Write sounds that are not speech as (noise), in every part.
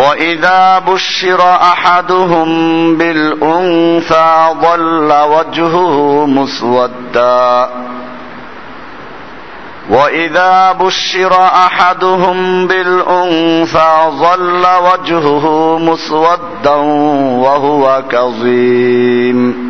واذا بشر احدهم بالانثى ظل وجهه مسودا. واذا بشر احدهم بالانثى ظل وجهه مسودا وهو كظيم.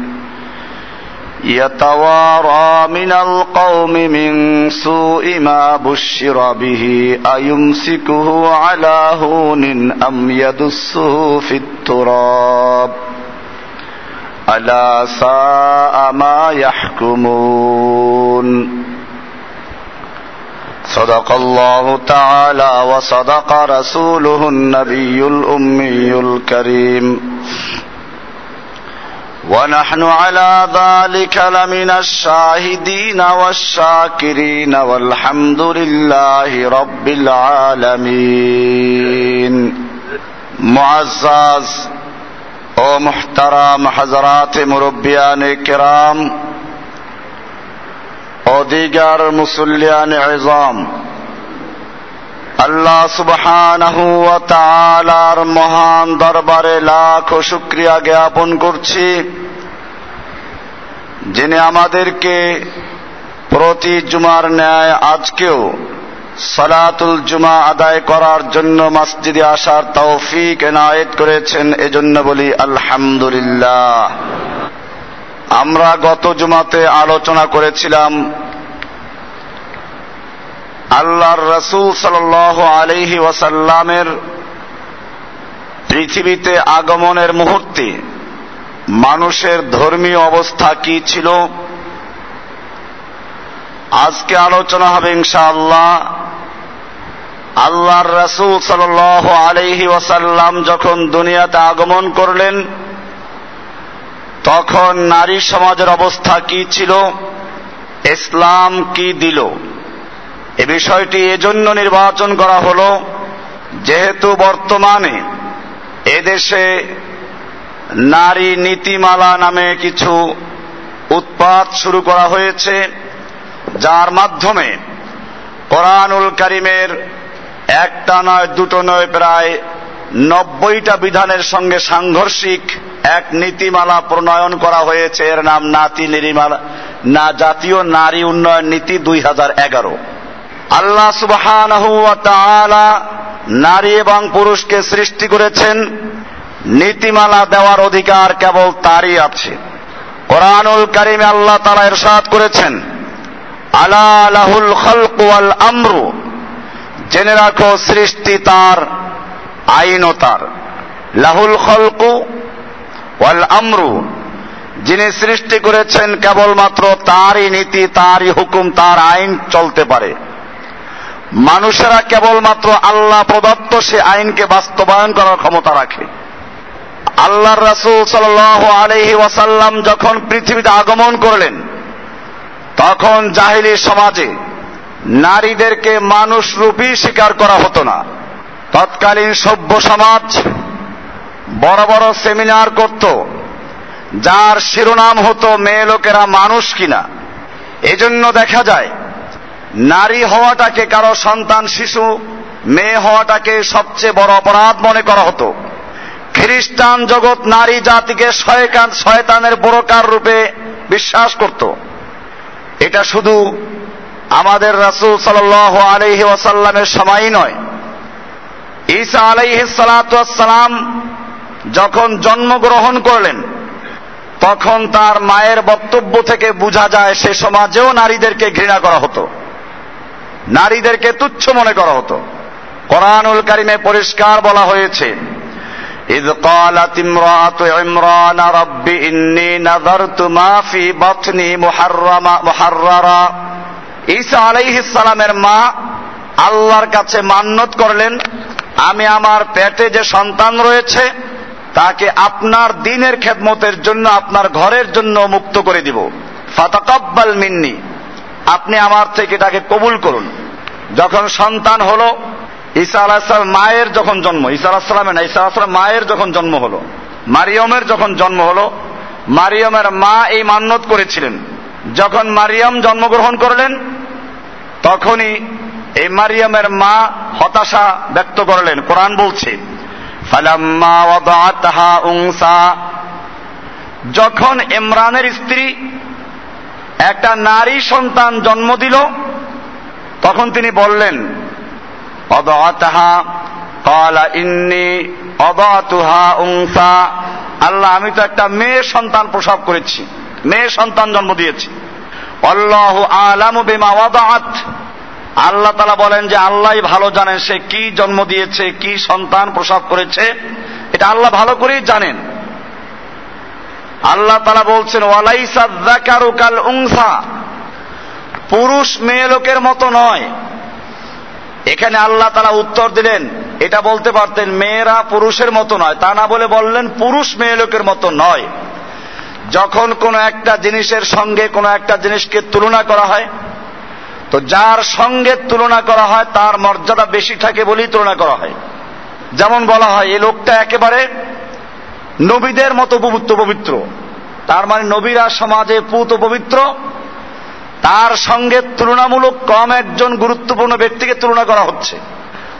يتوارى من القوم من سوء ما بشر به أيمسكه على هون أم يدسه في التراب؟ ألا ساء ما يحكمون؟ صدق الله تعالى وصدق رسوله النبي الأمي الكريم. ونحن على ذلك لمن الشاهدين والشاكرين والحمد لله رب العالمين. معزز أو محترم حضرات مربيان الكرام أو دیگر عظام আল্লাহ তাআলার মহান দরবারে লাখ শুকরিয়া জ্ঞাপন করছি, যিনি আমাদেরকে প্রতি জুমার ন্যায় আজকেও সালাতুল জুমা আদায় করার জন্য মসজিদে আসার তৌফিক এনায়েত করেছেন, এজন্য বলি আলহামদুলিল্লাহ। আমরা গত জুমাতে আলোচনা করেছিলাম আল্লাহর রসুল সাল আলহি ওয়াসাল্লামের পৃথিবীতে আগমনের মুহূর্তে মানুষের ধর্মীয় অবস্থা কি ছিল? আজকে আলোচনা হবে ইনশাআল্লাহ। আল্লাহর রসুল সাল আলহি ওয়াসাল্লাম যখন দুনিয়াতে আগমন করলেন, তখন নারী সমাজের অবস্থা কি ছিল? ইসলাম কি দিল? এ বিষয়টি এজন্য নির্বাচন করা হল, যেহেতু বর্তমানে এদেশে নারী নীতিমালা নামে কিছু উৎপাদ শুরু করা হয়েছে, যার মাধ্যমে কোরআনুল করিমের একটা নয়, দুটো নয়, প্রায় নব্বইটা বিধানের সঙ্গে সাংঘর্ষিক এক নীতিমালা প্রণয়ন করা হয়েছে। এর নাম নাতি নিরিমালা, না জাতীয় নারী উন্নয়ন নীতি দুই হাজার এগারো। আল্লাহ সুবহান নারী এবং পুরুষকে সৃষ্টি করেছেন। নীতিমালা দেওয়ার অধিকার কেবল তারই আছে। কোরআনুল কারিমে আল্লাহ তারা এরশাদ করেছেন, আলা লাহুল আমরু জেনে রাখো সৃষ্টি তার আইনও তার। লাহুল খলকু ওয়াল আমরু, যিনি সৃষ্টি করেছেন কেবলমাত্র তারই নীতি, তারই হুকুম, তার আইন চলতে পারে। মানুষেরা কেবলমাত্র আল্লাহ প্রদত্ত সে আইনকে বাস্তবায়ন করার ক্ষমতা রাখে। আল্লাহর রাসূল সাল্লাল্লাহু আলাইহি ওয়াসাল্লাম যখন পৃথিবীতে আগমন করলেন, তখন জাহিলি সমাজে নারীদেরকে মানুষ রূপী স্বীকার করা হতো না। তৎকালীন সভ্য সমাজ বড় বড় সেমিনার করত, যার শিরোনাম হতো, মেয়ে লোকেরা মানুষ কিনা? এজন্য দেখা যায় নারী হওয়াটাকে কারও সন্তান, শিশু, মেয়ে হওয়াটাকে সবচেয়ে বড় অপরাধ মনে করা হতো। খ্রিস্টান জগৎ নারী জাতিকে শয়কান, শয়তানের বড়কার রূপে বিশ্বাস করত। এটা শুধু আমাদের রাসূল সাল্লাল্লাহু আলাইহি ওয়াসাল্লামের সময়ই নয়। ঈসা আলাইহি সালাম যখন জন্মগ্রহণ করলেন, তখন তার মায়ের বক্তব্য থেকে বোঝা যায় সে সমাজেও নারীদেরকে ঘৃণা করা হতো। নারীদেরকে তুচ্ছ মনে করা হতো কোরআনুল কারিমে পরিষ্কার বলা হয়েছে إذ قالت امرأة عمران رب إني نذرت ما في بطني محرما محررا ঈসা আলাইহিস সালামের মা আল্লাহর কাছে মান্নত করলেন আমি আমার পেটে যে সন্তান রয়েছে তাকে আপনার দিনের খেদমতের জন্য আপনার ঘরের জন্য মুক্ত করে দিব ফাতাকাব্বাল মিন্নি আপনি আমার থেকে এটাকে কবুল করুন। যখন সন্তান হলো, ঈসা আলাহিসাম মায়ের যখন জন্ম, ঈসা আলাহিসামের না, ঈসা আলাহিসাম মায়ের যখন জন্ম হলো, মারিয়মের যখন জন্ম হলো, মারিয়মের মা এই মান্যত করেছিলেন। যখন মারিয়াম জন্মগ্রহণ করলেন, তখনই এই মারিয়ামের মা হতাশা ব্যক্ত করলেন। কোরআন বলছে যখন ইমরানের স্ত্রী একটা নারী সন্তান জন্ম দিল, তখন তিনি বললেন ইন্নি উংসা আল্লাহ, আমি তো একটা মেয়ে সন্তান প্রসব করেছি মেয়ে সন্তান জন্ম দিয়েছি। অল্লাহ আলামু বিমা ওয়াদাআত। আল্লাহ তালা বলেন যে, আল্লাহ ভালো জানেন সে কি জন্ম দিয়েছে, কি সন্তান প্রসব করেছে। এটা আল্লাহ ভালো করেই জানেন। আল্লাহ তারা বলছেন ওয়ালাইসাল উংসা পুরুষ মেয়ে লোকের মতো নয়। এখানে আল্লাহ তারা উত্তর দিলেন, এটা বলতে পারতেন মেয়েরা পুরুষের মতো নয়, তা না বলে বললেন পুরুষ মেয়ে লোকের মতো নয়। যখন কোনো একটা জিনিসের সঙ্গে কোনো একটা জিনিসকে তুলনা করা হয়, তো যার সঙ্গে তুলনা করা হয়, তার মর্যাদা বেশি থাকে বলেই তুলনা করা হয়। যেমন বলা হয় এই লোকটা একেবারে নবীদের মতো পবিত্র পবিত্র। তার মানে নবীরা সমাজে পুত পবিত্র। তার সঙ্গে তুলনামূলক কম একজন গুরুত্বপূর্ণ ব্যক্তিকে তুলনা করা হচ্ছে।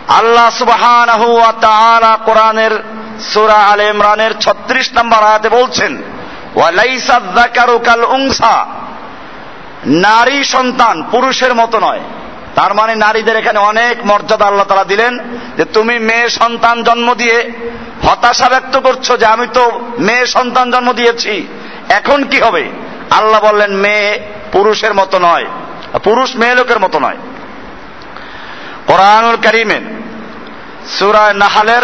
আল্লাহ তাআলা কোরআনের সূরা আলে ইমরানের 36 নম্বর আয়াতে বলছেন নারী সন্তান পুরুষের মতো নয়। তার মানে নারীদের এখানে অনেক মর্যাদা আল্লাহ তারা দিলেন যে তুমি মেয়ে সন্তান জন্ম দিয়ে হতাশা ব্যক্ত করছ যে আমি তো মেয়ে সন্তান জন্ম দিয়েছি। এখন কি হবে? আল্লাহ বললেন, মেয়ে পুরুষের মতো নয়। পুরুষ মেয়ে লোকের মতো নয়। কোরআনুল করিমের সুরায় নাহালের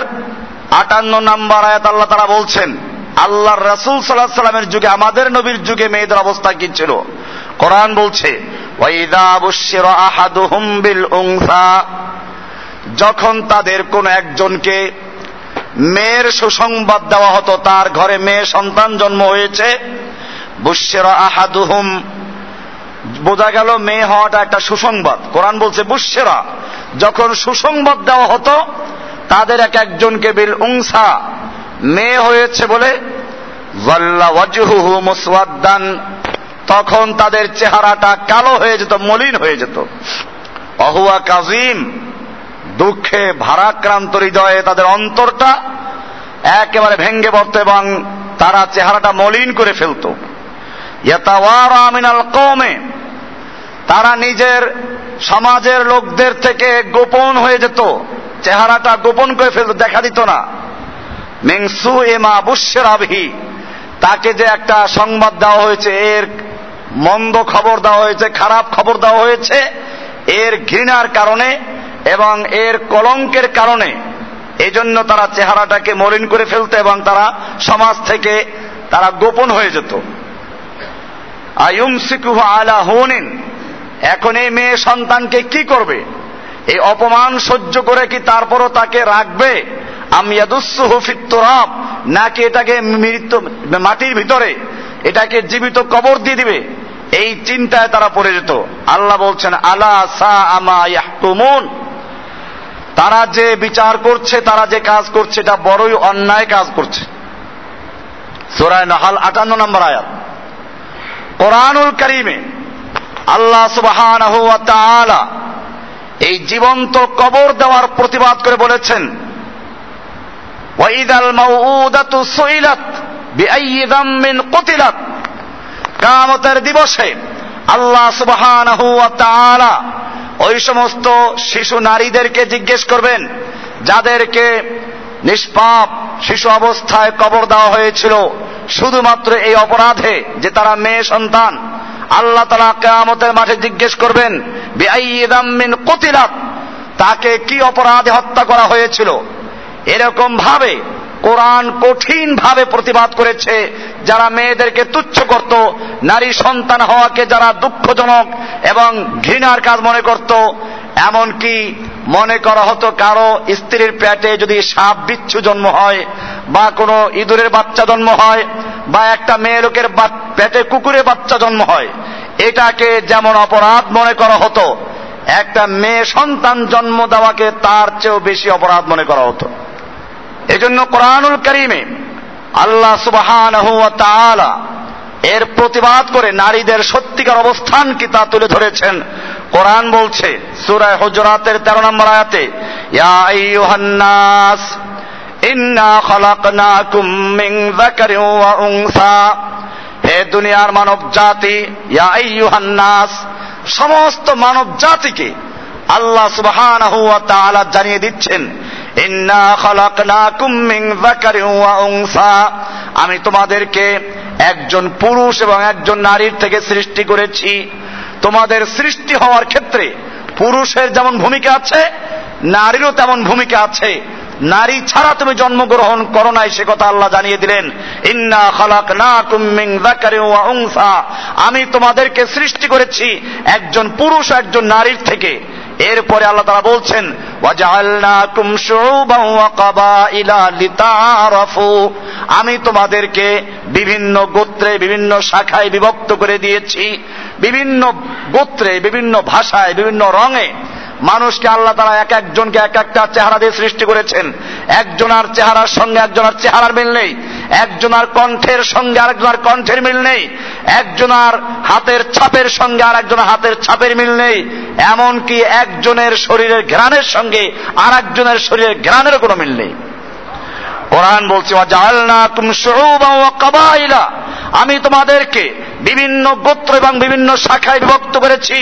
আটান্ন নাম্বার আয়াত আল্লাহ তারা বলছেন, আল্লাহর রাসূল সাল্লাহ সাল্লামের যুগে, আমাদের নবীর যুগে মেয়েদের অবস্থা কি ছিল? কোরআন বলছে যখন তাদের কোন একজনকে মেয়ের সুসংবাদ দেওয়া হতো। তার ঘরে মেয়ে সন্তান জন্ম হয়েছে। বুশিরা আহাদুহুম। বোঝা গেল মেয়ে হওয়াটা একটা সুসংবাদ। কোরআন বলছে বুশিরা যখন সুসংবাদ দেওয়া হতো, তাদের এক একজনকে বিল উংসা, মেয়ে হয়েছে বলে তখন তাদের চেহারাটা কালো হয়ে যেত, মলিন হয়ে যেত। অহুয়া কাজিম দুঃখে ভারাক্রান্ত হৃদয়ে তাদের অন্তরটা একেবারে ভেঙ্গে পড়ত এবং তারা চেহারাটা মলিন করে ফেলত। মিনাল কমে তারা নিজের সমাজের লোকদের থেকে গোপন হয়ে যেত, চেহারাটা গোপন করে ফেলত, দেখা দিত না। মেংসু এমা বুশের আবহি তাকে যে একটা সংবাদ দেওয়া হয়েছে, এর মন্দ খবর দেওয়া হয়েছে, খারাপ খবর দেওয়া হয়েছে, এর ঘৃণার কারণে এবং এর কলঙ্কের কারণে এজন্য তারা চেহারাটাকে মলিন করে ফেলত এবং তারা সমাজ থেকে তারা গোপন হয়ে যেত। আয়ুম সিকুহ আলা হুনিন, এখন এই মেয়ে সন্তানকে কি করবে? এই অপমান সহ্য করে কি তারপরও তাকে রাখবে? আমিয়াদুসুফিত্তরাব নাকি এটাকে মৃত্যু মাটির ভিতরে, এটাকে জীবিত কবর দিয়ে দিবে? এই চিন্তায় তারা পড়ে যেত। আল্লাহ বলছেন, আলা সা আমা ইয়াহকুমুন তারা যে বিচার করছে, তারা যে কাজ করছে, এটা বড়ই অন্যায় কাজ করছে। সোরায় নাহাল আটান্ন নম্বর আয়াত। কোরআনুল করিমে আল্লাহ সুবাহান এই জীবন্ত কবর দেওয়ার প্রতিবাদ করে বলেছেন ওয়াইদাল মাউউদাতু সুইলাত বিআইয়ি যামমিন কুতিলাত। কিয়ামতের দিবসে আল্লাহ সুবহানাহু ওয়া তাআলা ওই সমস্ত শিশু নারীদেরকে জিজ্ঞেস করবেন, যাদেরকে নিষ্পাপ শিশু অবস্থায় কবর দেওয়া হয়েছিল, শুধুমাত্র এই অপরাধে যে তারা মেয়ে সন্তান, আল্লাহ তালা কেয়ামতের মাঠে জিজ্ঞেস করবেন বেআইদাম্মিন কতিলাত, তাকে কি অপরাধে হত্যা করা হয়েছিল? এরকম ভাবে কোরআন কঠিন ভাবে প্রতিবাদ করেছে। যারা মেয়েদেরকে তুচ্ছ করত, নারী সন্তান হওয়াকে যারা দুঃখজনক এবং ঘৃণার কাজ মনে করত, এমনকি মনে করা হতো কারও স্ত্রীর পেটে যদি সাপ বিচ্ছু জন্ম হয়, বা কোনো ইঁদুরের বাচ্চা জন্ম হয়, বা একটা মেয়ে লোকের পেটে কুকুরের বাচ্চা জন্ম হয়, এটাকে যেমন অপরাধ মনে করা হতো, একটা মেয়ে সন্তান জন্ম দেওয়াকে তার চেয়েও বেশি অপরাধ মনে করা হতো। এজন্য কোরআনুল করিমে আল্লাহ সুবাহান এর প্রতিবাদ করে নারীদের সত্যিকার অবস্থান কি তা তুলে ধরেছেন। কোরআন বলছে সুরায় হজরাতের তেরো নম্বর আয়াতে, ইয়া ইন্না খালাকনাকুম মিন যাকারিন ওয়া উনসা। হে দুনিয়ার মানব জাতি, ইয়া আইয়ুহান্নাস, সমস্ত মানব জাতিকে আল্লাহ সুবহানাহু ওয়া তাআলা জানিয়ে দিচ্ছেন ইন্না খালাকনাকুম মিন যাকারিন ওয়া উনসা। আমি তোমাদেরকে একজন পুরুষ এবং একজন নারীর থেকে সৃষ্টি করেছি। তোমাদের সৃষ্টি হওয়ার ক্ষেত্রে পুরুষের যেমন ভূমিকা আছে, নারীরও তেমন ভূমিকা আছে। নারী ছাড়া তুমি জন্মগ্রহণ করো নাই, সে কথা আল্লাহ জানিয়ে দিলেন। ইন্না খালাক না উংসা আমি তোমাদেরকে সৃষ্টি করেছি একজন পুরুষ, একজন নারীর থেকে। এরপরে আল্লাহ তারা বলছেন আমি তোমাদেরকে বিভিন্ন গোত্রে, বিভিন্ন শাখায় বিভক্ত করে দিয়েছি। বিভিন্ন গোত্রে, বিভিন্ন ভাষায়, বিভিন্ন রঙে মানুষকে আল্লাহ তারা এক একজনকে এক একটা চেহারা দিয়ে সৃষ্টি করেছেন। একজনার চেহারার সঙ্গে একজনের চেহারার মিল নেই। একজনার কণ্ঠের সঙ্গে আরেকজনার কণ্ঠের মিল নেই। একজনার হাতের ছাপের সঙ্গে আর একজনের হাতের ছাপের মিল নেই। এমনকি একজনের শরীরের ঘ্রাণের সঙ্গে আর একজনের শরীরের ঘ্রাণেরও কোনো মিল নেই। কোরআন বলছে আমি তোমাদেরকে বিভিন্ন গোত্র এবং বিভিন্ন শাখায় বিভক্ত করেছি।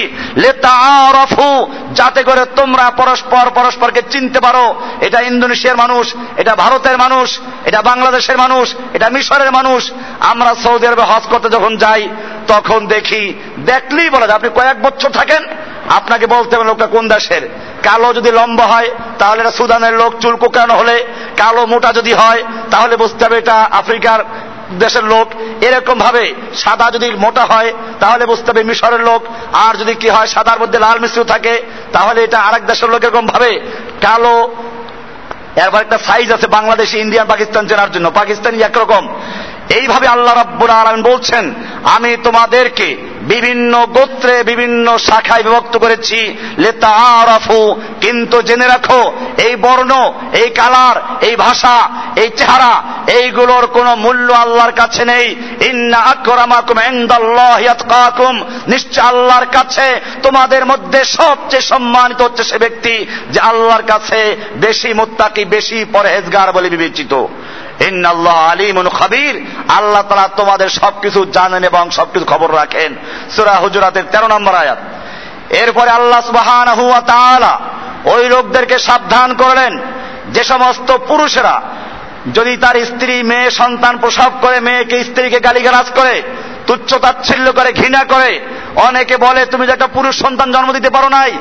যাতে করে তোমরা পরস্পর পরস্পরকে চিনতে পারো। এটা ইন্দোনেশিয়ার মানুষ, এটা ভারতের মানুষ, এটা বাংলাদেশের মানুষ, এটা মিশরের মানুষ। আমরা সৌদি আরবে হজ করতে যখন যাই, তখন দেখি, দেখলেই বলা যায়, আপনি কয়েক বছর থাকেন, আপনাকে বলতে হবে লোকটা কোন দেশের? কালো যদি লম্বা হয়, তাহলে এটা সুদানের লোক চুল কোকানো হলে কালো মোটা যদি হয়, তাহলে বুঝতে হবে এটা আফ্রিকার দেশের লোক। এরকম ভাবে সাদা যদি মোটা হয়, তাহলে বুঝতে হবে মিশরের লোক। আর যদি কি হয়, সাদার মধ্যে লাল মিশ্র থাকে, তাহলে এটা আরেক দেশের লোক। এরকম ভাবে কালো, এরপর একটা সাইজ আছে বাংলাদেশ ইন্ডিয়া পাকিস্তান চেনার জন্য। পাকিস্তানি একরকম। এইভাবে আল্লাহ রাব্বুল আলম বলছেন, আমি তোমাদেরকে বিভিন্ন গোত্রে বিভিন্ন শাখায় বিভক্ত করেছি। লেতা আরফু, কিন্তু জেনে রাখো, এই বর্ণ, এই কালার, এই ভাষা, এই চেহারা, এইগুলোর কোনো মূল্য আল্লাহর কাছে নেই। ইন্না আকরামাকুম ইনদাল্লাহি আতকাকুম। নিশ্চয় আল্লাহর কাছে তোমাদের মধ্যে সবচেয়ে সম্মানিত হচ্ছে সে ব্যক্তি যে আল্লাহর কাছে বেশি মুত্তাকি, বেশি পরহেজগার বলে বিবেচিত। ইন্নাল্লাহ আলিমুন খাবির। আল্লাহ তালা তোমাদের সবকিছু জানেন এবং সবকিছু খবর রাখেন। সুরা হুজুরাতের তেরো নম্বর আয়াত। এরপরে আল্লাহ সুবাহান ওই লোকদেরকে সাবধান করলেন। যে সমস্ত পুরুষেরা যদি তার স্ত্রী, মেয়ে, সন্তান প্রসব করে, মেয়েকে স্ত্রীকে গালিগালাজ করে তুচ্ছ তাচ্ছিল্য করে, ঘৃণা করে। অনেকে বলে, তুমি একটা পুরুষ সন্তান জন্ম দিতে পারো নাই।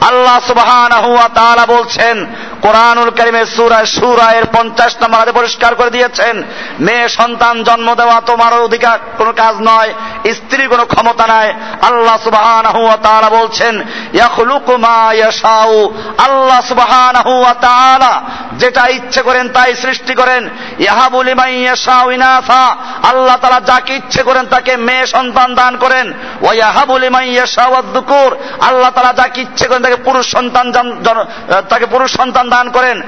আল্লাহ তাআলা বলছেন, কোরআনুল কারিমের সুরায় সুরায়ের পঞ্চাশ নম্বর পরিষ্কার করে দিয়েছেন, মেয়ে সন্তান জন্ম দেওয়া তোমার অধিকার, কোনো কাজ নয় স্ত্রীর কোনো ক্ষমতা নাই। আল্লাহ তাআলা বলছেন আল্লাহ তাআলা যেটা ইচ্ছে করেন তাই সৃষ্টি করেন। ইয়াহাবু লিমান ইয়াশাউ ইনাসা। আল্লাহ তাআলা যাকে ইচ্ছে করেন তাকে মেয়ে সন্তান দান করেন। ওয়া ইয়াহাবু লিমান ইয়াশাউ আদ-দুকুর আল্লাহ তাআলা যাকে ইচ্ছে করেন তাকে পুরুষ সন্তান তাকে পুরুষ সন্তান দান করেন।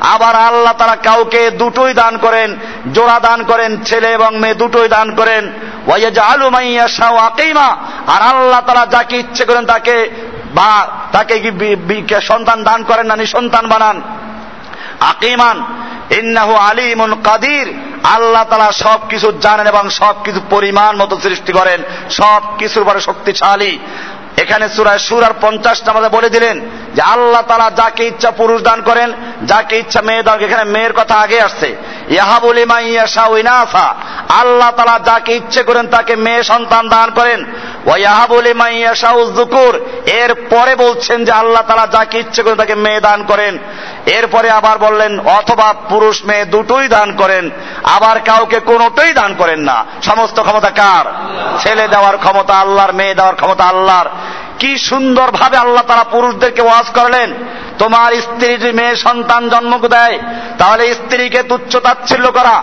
আবার আল্লাহ তাআলা কাউকে দুটোই দান করেন। জোড়া দান করেন, ছেলে এবং মেয়ে দুটোই দান করেন। আর আল্লাহ তাআলা যাকে ইচ্ছে করেন তাকে বা, তাকে সন্তান দান করেন না সন্তান বানান। আকিমান। ইন্নাহু আলিমুন কাদির। আল্লাহ তালা সব কিছু জানেন এবং সব কিছু পরিমাণ মতো সৃষ্টি করেন। সব কিছুর পরে শক্তিশালী। এখানে সুরায় সুরার পঞ্চাশ নামাজে বলে দিলেন যে আল্লাহ তালা যাকে ইচ্ছা পুরুষ দান করেন, যাকে ইচ্ছা মেয়ে দান এখানে মেয়ের কথা আগে আসছে। ইয়াহাবুল ইনাসা। আল্লাহ তালা যাকে ইচ্ছে করেন তাকে মেয়ে সন্তান দান করেন। ওয়াহাবুল জুকুর এর পরে বলছেন যে আল্লাহ তালা যাকে ইচ্ছে করেন তাকে মেয়ে দান করেন। এরপরে আবার বললেন, অথবা পুরুষ মেয়ে দুটোই দান করেন, আবার কাউকে কোনোটাই দান করেন না। সমস্ত ক্ষমতা কার? ছেলে দেওয়ার ক্ষমতা আল্লাহর, মেয়ে দেওয়ার ক্ষমতা আল্লাহর। কি সুন্দর ভাবে আল্লাহ তারা পুরুষদেরকে ওয়াজ করলেন। তোমার স্ত্রী যদি মেয়ে সন্তান জন্ম দেয়, তাহলে স্ত্রীকে তুচ্ছ তাচ্ছিল্য করা,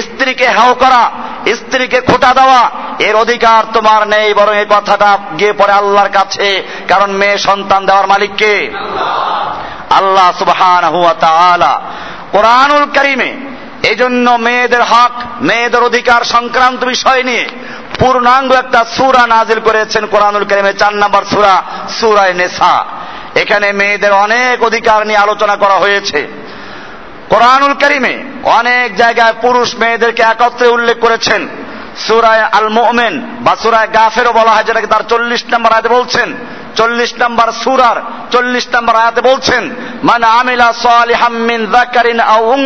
স্ত্রীকে হাও করা, স্ত্রীকে খোটা দেওয়া, এর অধিকার তোমার নেই, বরং এই কথাটা গিয়ে পড়ে আল্লাহর কাছে, কারণ মেয়ে সন্তান দেওয়ার মালিককে। আল্লাহ সুবহান কোরআনুল করিমে এই জন্য মেয়েদের হক, মেয়েদের অধিকার সংক্রান্ত বিষয় নিয়ে পূর্ণাঙ্গ একটা সুরা নাজিল করেছেন কোরআনুল করিমে চার নাম্বার সুরা সুরায় নেশা এখানে মেয়েদের অনেক অধিকার নিয়ে আলোচনা করা হয়েছে। কোরআনুল করিমে অনেক জায়গায় পুরুষ মেয়েদেরকে একত্রে উল্লেখ করেছেন। সুরায় আল মোমেন বা সুরায় গাফেরও বলা হয়, যেটাকে তার চল্লিশ নম্বর আয়াতে বলছেন। চল্লিশ নম্বর সুরার চল্লিশ নম্বর আয়াতে বলছেন মানে আমিলা সালিহাম মিন জাকারিন আও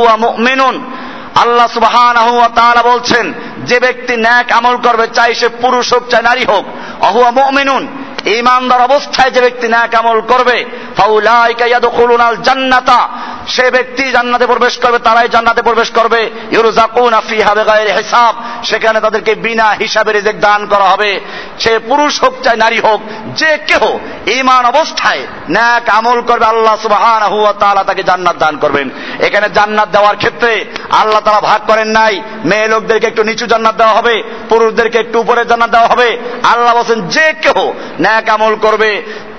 ওয়া মুমিনুন। আল্লাহ সুবহানাহু ওয়া তাআলা বলছেন, যে ব্যক্তি ন্যাক আমল করবে, চাই সে পুরুষ হোক, চাই নারী হোক অহুয়া মুমিনুন। ইমানদার অবস্থায় যে ব্যক্তি ন্যাক আমল করবে জান্নাতা। সে ব্যক্তি জান্নাতে প্রবেশ করবে, তারাই জান্নাতে প্রবেশ করবে। হিসাব। সেখানে তাদেরকে বিনা হিসাবে রিজেক দান করা হবে। সে পুরুষ হোক চাই নারী হোক, যে কেহ ইমান অবস্থায় ন্যাক আমল করবে, আল্লাহ ওয়া তাকে জান্নাত দান করবেন। এখানে জান্নাত দেওয়ার ক্ষেত্রে আল্লাহ তারা ভাগ করেন নাই। মেয়ে লোকদেরকে একটু নিচু জান্নাত দেওয়া হবে, পুরুষদেরকে একটু উপরে জান্নাত দেওয়া হবে। আল্লাহ বলছেন যে কেহ ন্যাক আমল করবে,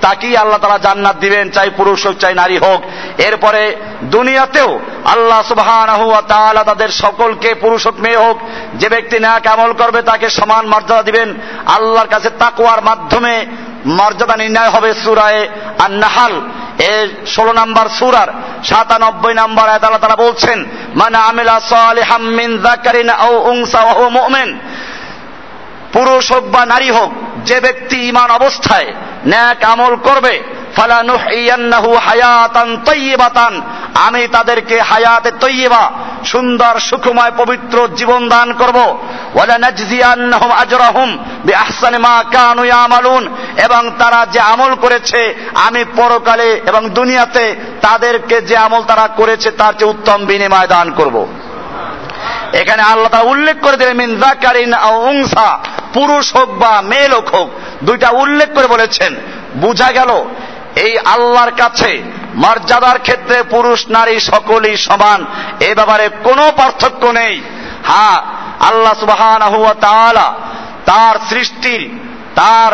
তাকেই আল্লাহ তারা জান্নাত দিবেন, চাই পুরুষ হোক, চাই নারী হোক। এরপরে দুনিয়াতেও আল্লাহ সুবহান তাদের সকলকে, পুরুষ হোক, মেয়ে হোক, যে ব্যক্তি ন্যাক আমল করবে, তাকে সমান মর্যাদা দিবেন। আল্লাহর কাছে তাকুয়ার মাধ্যমে মর্যাদা নির্ণয় হবে সুরায় আর নাহাল এর ষোলো নাম্বার সুরার সাতানব্বই নাম্বার আল্লাহ তারা বলছেন মানে আমিলা সালিহাম মিন যাকারিন আও ওয়া হুয়া মুমিন। পুরুষ হোক বা নারী হোক, যে ব্যক্তি ইমান অবস্থায় ন্যাক আমল করবে আমি তাদেরকে হায়াতে তৈবা সুন্দর, সুখময়, পবিত্র জীবন দান করব। এবং তারা যে আমল করেছে, আমি পরকালে এবং দুনিয়াতে তাদেরকে যে আমল তারা করেছে, তার চেয়ে উত্তম বিনিময় দান করব। এখানে আল্লাহ তারা উল্লেখ করে দেবে মিন জাকারিন উংসা পুরুষ হোক বা মেয়ে লোক হোক, দুইটা উল্লেখ করে বলেছেন। বুঝা গেল, এই আল্লাহর কাছে মর্যাদার ক্ষেত্রে পুরুষ, নারী সকলেই সমান, এ ব্যাপারে কোনো পার্থক্য নেই। হ্যাঁ আল্লাহ সুবাহান তার সৃষ্টির তার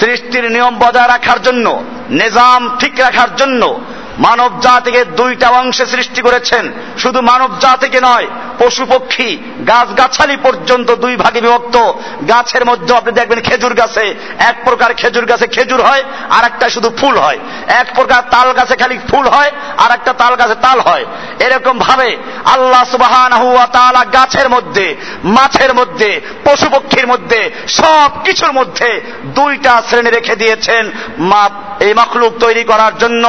সৃষ্টির নিয়ম বজায় রাখার জন্য, নিজাম ঠিক রাখার জন্য মানব জাতিকে দুইটা অংশে সৃষ্টি করেছেন। শুধু মানব জাতিকে নয় পশু পক্ষী গাছ গাছালি পর্যন্ত দুই ভাগে বিভক্ত। গাছের মধ্যে আপনি দেখবেন খেজুর গাছে এক প্রকার খেজুর গাছে খেজুর হয় আর একটা শুধু ফুল হয়। এক প্রকার তাল গাছে খালি ফুল হয় আর একটা তাল গাছে তাল হয়। এরকম ভাবে আল্লাহ সুবাহান গাছের মধ্যে, মাছের মধ্যে পশু পক্ষীর মধ্যে সব কিছুর মধ্যে দুইটা শ্রেণি রেখে দিয়েছেন এই মখলুক তৈরি করার জন্য।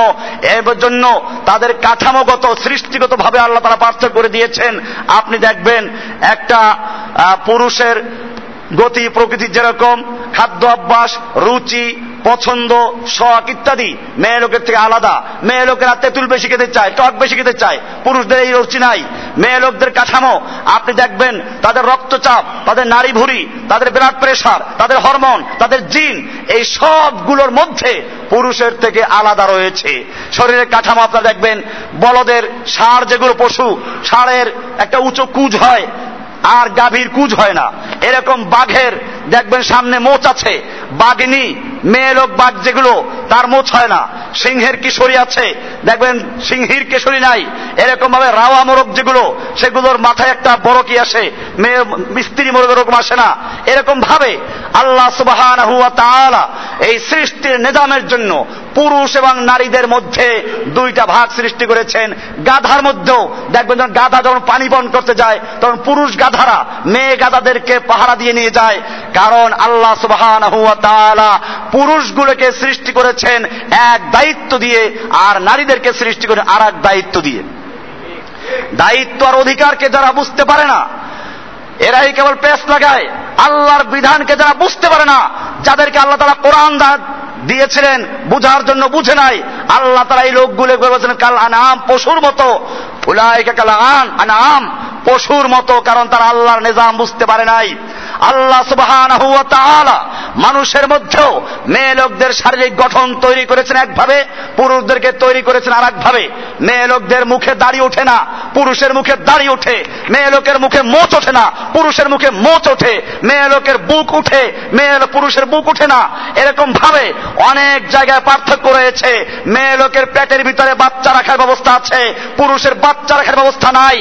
এর জন্য তাদের কাঠামোগত সৃষ্টিগত ভাবে আল্লাহ তারা পার্থক্য করে দিয়েছেন। আপনি দেখবেন একটা পুরুষের গতি, প্রকৃতি যেরকম, খাদ্য অভ্যাস, রুচি, পছন্দ, শখ ইত্যাদি। মেয়ে লোকের থেকে আলাদা। মেয়ে লোকেরা তেঁতুল বেশি খেতে চায়, টক বেশি খেতে চায়। পুরুষদের এই রুচি নাই। মেয়ে লোকদের কাঠামো, আপনি দেখবেন, তাদের রক্তচাপ, তাদের নারী ভুরি তাদের ব্লাড প্রেশার তাদের হরমোন তাদের জিন এই সবগুলোর মধ্যে পুরুষের থেকে আলাদা রয়েছে। শরীরের কাঠামো আপনারা দেখবেন, বলদের ষাঁড় যেগুলো পশু ষাঁড়ের একটা উঁচু কুজ হয় আর গাভীর কুজ হয় না। এরকম বাঘের দেখবেন সামনে মোচ আছে। বাঘিনী মেয়ে লোক বাঘ যেগুলো, তার মোচ হয় না। সিংহের কিশোরী আছে, দেখবেন সিংহীর কিশোরী নাই। এরকম ভাবে রাওয়া মোরগ যেগুলো, সেগুলোর মাথায় একটা বড় কি আসে, মেয়ে স্ত্রী মোরগ এরকম আসে না। এরকম ভাবে আল্লাহ সুবাহ এই সৃষ্টির নিজামের জন্য পুরুষ এবং নারীদের মধ্যে দুইটা ভাগ সৃষ্টি করেছেন। গাধার মধ্যেও, দেখবেন যখন গাধা যখন পানি বন করতে যায়, তখন পুরুষ গাধারা মেয়ে গাধাদেরকে পাহারা দিয়ে নিয়ে যায়। কারণ আল্লাহ সুবাহান পুরুষগুলোকে সৃষ্টি করেছেন এক দায়িত্ব দিয়ে আর নারীদেরকে সৃষ্টি করে আর এক দায়িত্ব দিয়ে। দায়িত্ব আর অধিকারকে যারা বুঝতে পারে না, এরাই কেবল পেস লাগায়। আল্লাহর বিধানকে যারা বুঝতে পারে না, যাদেরকে আল্লাহ তারা কোরআন দিয়েছিলেন, বুঝার জন্য বুঝে নাই, আল্লাহ তারা এই লোকগুলো বলেছেন, কাল আনাম পশুর মতো আনাম পশুর মতো, কারণ তারা আল্লাহর নিজাম বুঝতে পারে নাই। আল্লাহ সুবহান মানুষের মধ্যেও মেয়ে লোকদের শারীরিক গঠন তৈরি করেছেন একভাবে, পুরুষদেরকে তৈরি করেছেন আর একভাবে মেয়ে লোকদের মুখে দাড়ি ওঠে না, পুরুষের মুখে দাড়ি ওঠে। মেয়ে লোকের মুখে মোচ ওঠে না, পুরুষের মুখে মোচ ওঠে। মেয়ে লোকের বুক উঠে, মেয়ে পুরুষের বুক উঠে না। এরকম ভাবে অনেক জায়গায় পার্থক্য রয়েছে। মেয়ে লোকের পেটের ভিতরে বাচ্চা রাখার ব্যবস্থা আছে, পুরুষের বাচ্চা রাখার ব্যবস্থা নাই।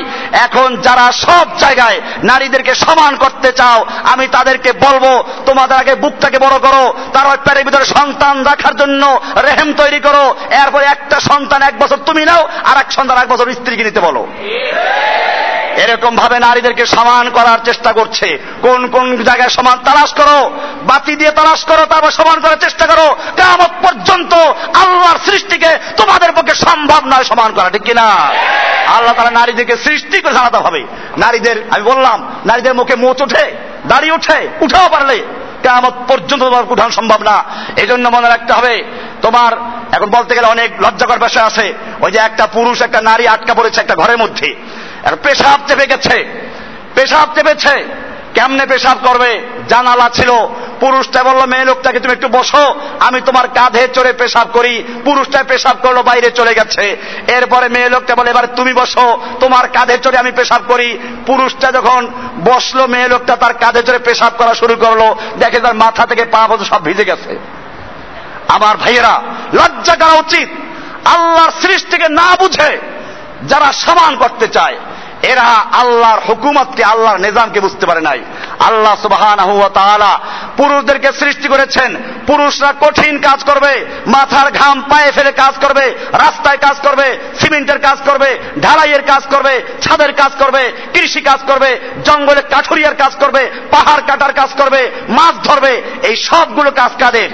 এখন যারা সব জায়গায় নারীদেরকে সমান করতে চাও, আমি তাদেরকে বলব, তোমাদের আগে বুকটাকে বড় করো তারপর প্যারের ভিতরে সন্তান রাখার জন্য রেহেম তৈরি করো, এরপরে একটা সন্তান এক বছর তুমি নাও আর এক সন্তান এক বছর স্ত্রীকে নিতে বলো। এরকম ভাবে নারীদেরকে সমান করার চেষ্টা করছে। কোন কোন জায়গায় সমান তালাশ করো, বাতি দিয়ে তালাশ করো, তারপর সমান করার চেষ্টা করো কেমন পর্যন্ত আল্লাহর সৃষ্টিকে তোমাদের পক্ষে সম্ভব নয় সমান করা, ঠিক কিনা? আল্লাহ তারা নারীদেরকে সৃষ্টি করে জানাতে হবে। নারীদের, আমি বললাম, নারীদের মুখে মোচ ওঠে দাঁড়িয়ে উঠে উঠেও পারলে কেমন পর্যন্ত তোমার উঠানো সম্ভব না। এই জন্য মনে রাখতে হবে, তোমার, এখন বলতে গেলে অনেক লজ্জাকর বিষয় আছে। ওই যে একটা পুরুষ, একটা নারী আটকা পড়েছে একটা ঘরের মধ্যে। পেশাব চেপে গেছে। পেশাব চেপেছে। কেমনে পেশাব করবে? জানালা ছিল। পুরুষটা বলল, মেয়ে লোকটাকে তুমি একটু বসো। আমি তোমার কাঁধে চড়ে পেশাব করি। পুরুষটা পেশাব করল, বাইরে চলে গেছে। এরপরে মেয়ে লোকটা বলে, এবার তুমি বসো। তোমার কাঁধে চড়ে আমি পেশাব করি। পুরুষটা যখন বসল, মেয়ে লোকটা তার কাঁধে চড়ে পেশাব করা শুরু করল। দেখে তার মাথা থেকে পা পর্যন্ত সব ভিজে গেছে। আমার ভাইয়েরা, লজ্জা করা উচিত। আল্লাহর সৃষ্টিকে না বুঝে যারা সমান করতে চায় এরা আল্লাহর হুকুমতকে, আল্লাহর নিজামকে বুঝতে পারে নাই। আল্লাহ সুবাহান পুরুষদেরকে সৃষ্টি করেছেন। পুরুষরা কঠিন কাজ করবে, মাথার ঘাম পায়ে ফেলে কাজ করবে, রাস্তায় কাজ করবে, সিমেন্টের কাজ করবে, ঢালাইয়ের কাজ করবে, ছাদের কাজ করবে, কৃষি কাজ করবে, জঙ্গলে কাঠুরিয়ার কাজ করবে, পাহাড় কাটার কাজ করবে, মাছ ধরবে, এই সবগুলো কাজ কাদের?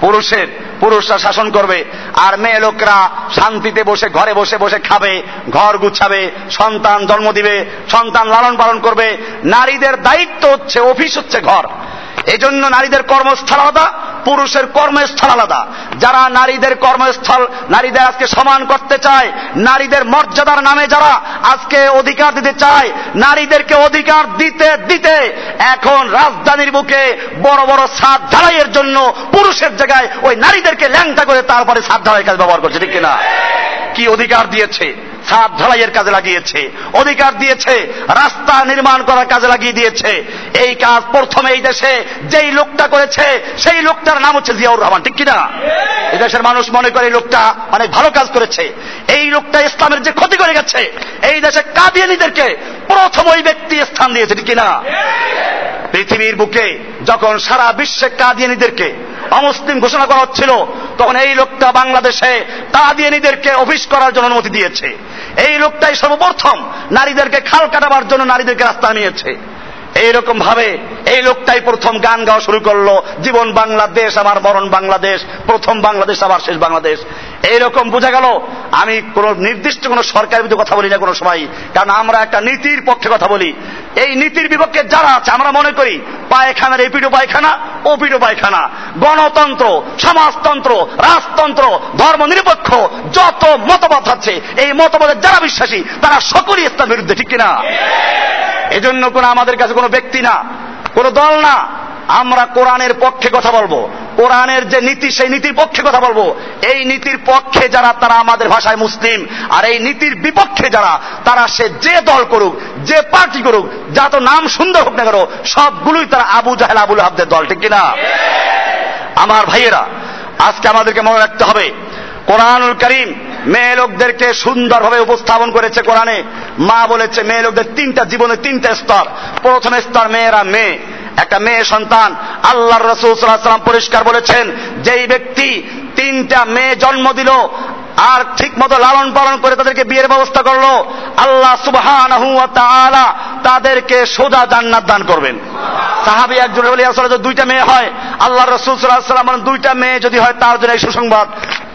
পুরুষের। পুরুষরা শাসন করবে, আর মেয়ে লোকরা শান্তিতে বসে, ঘরে বসে বসে খাবে, ঘর গুছাবে, সন্তান জন্ম দিবে, সন্তান লালন পালন করবে। নারীদের দায়িত্ব হচ্ছে, অফিস হচ্ছে ঘর। এজন্য নারীদের কর্মস্থল আলাদা, পুরুষের কর্মস্থল আলাদা। যারা নারীদের কর্মস্থল, নারীদের আজকে সমান করতে চায়, নারীদের মর্যাদার নামে যারা আজকে অধিকার দিতে চায়, নারীদেরকে অধিকার দিতে দিতে এখন রাজধানীর বুকে বড় বড় ছাদ ঢালাইয়ের জন্য পুরুষের জায়গায় ওই নারীদেরকে ল্যাংটা করে তারপরে সাত ঢালাই কাজ ব্যবহার করছে, ঠিক কিনা? কি অধিকার দিয়েছে? ছাদ ঢালাইয়ের কাজে লাগিয়েছে, অধিকার দিয়েছে, রাস্তা নির্মাণ করার কাজে লাগিয়ে দিয়েছে। এই কাজ প্রথমে এই দেশে যেই লোকটা করেছে, সেই লোকটার নাম হচ্ছে জিয়াউর রহমান, ঠিক কিনা? এই দেশের মানুষ মনে করে এই লোকটা অনেক ভালো কাজ করেছে। এই লোকটা ইসলামের যে ক্ষতি করে গেছে, এই দেশে কাদিয়ানিদেরকে প্রথম ওই ব্যক্তি স্থান দিয়েছে, ঠিক কিনা? পৃথিবীর বুকে যখন সারা বিশ্বে কাদিয়ানিদেরকে অমুসলিম ঘোষণা করা হচ্ছিল, তখন এই লোকটা বাংলাদেশে কাদিয়ানিদেরকে অফিস করার জন্য অনুমতি দিয়েছে। এই লোকটাই সর্বপ্রথম নারীদেরকে খাল কাটাবার জন্য নারীদেরকে রাস্তা নিয়েছে। এইরকম ভাবে এই লোকটাই প্রথম গান গাওয়া শুরু করল। জীবন বাংলাদেশ, আমার মরণ বাংলাদেশ, প্রথম বাংলাদেশ, আমার শেষ বাংলাদেশ। এইরকম বোঝা গেল, আমি কোন নির্দিষ্ট কোন সরকারের বিরুদ্ধে কথা বলি না কোনো সময়, কারণ আমরা একটা নীতির পক্ষে কথা বলি। এই নীতির বিপক্ষে যারা আছে, আমরা মনে করি, পায়খানার এপিডো পায়খানা ওপিডো পায়খানা। গণতন্ত্র, সমাজতন্ত্র, রাজতন্ত্র ধর্ম নিরপেক্ষ যত মতবাদ আছে, এই মতবাদের যারা বিশ্বাসী, তারা সকলেই ইসলাম বিরুদ্ধে, ঠিক কিনা? এজন্য কোন আমাদের কাছে কোনো ব্যক্তি না। কোন দল না। আমরা কোরআনের পক্ষে কথা বলব। কোরআনের যে নীতি, সেই নীতির পক্ষে কথা বলব। এই নীতির পক্ষে যারা, তারা আমাদের ভাষায় মুসলিম। আর এই নীতির বিপক্ষে যারা, তারা সে যে দল করুক, যে পার্টি করুক, যা তো নাম সুন্দর হোক না কেন, সবগুলোই তারা আবু জাহেল, আবুল হাবদের দল, ঠিক কিনা? আমার ভাইয়েরা, আজকে আমাদেরকে মনে রাখতে হবে, কোরআনুল করিম মেয়ে লোকদেরকে সুন্দরভাবে উপস্থাপন করেছে কোরআনে। মা বলেছে, মেয়ে লোকদের তিনটা জীবনের তিনটা স্তর। প্রথম স্তর মেয়েরা মেয়ে। একটা মেয়ে সন্তান। আল্লাহর রসুল পরিষ্কার বলেছেন, যেই ব্যক্তি তিনটা মেয়ে জন্ম দিল আর ঠিক মতো লালন পালন করে তাদেরকে বিয়ের ব্যবস্থা করল। আল্লাহ সুবহান তাদেরকে সোজা জান্নাত দান করবেন। সাহাবি একজন দুইটা মেয়ে হয় আল্লাহ রসুল সাল্লাম দুইটা মেয়ে যদি হয়, তার জন্য এই সুসংবাদ।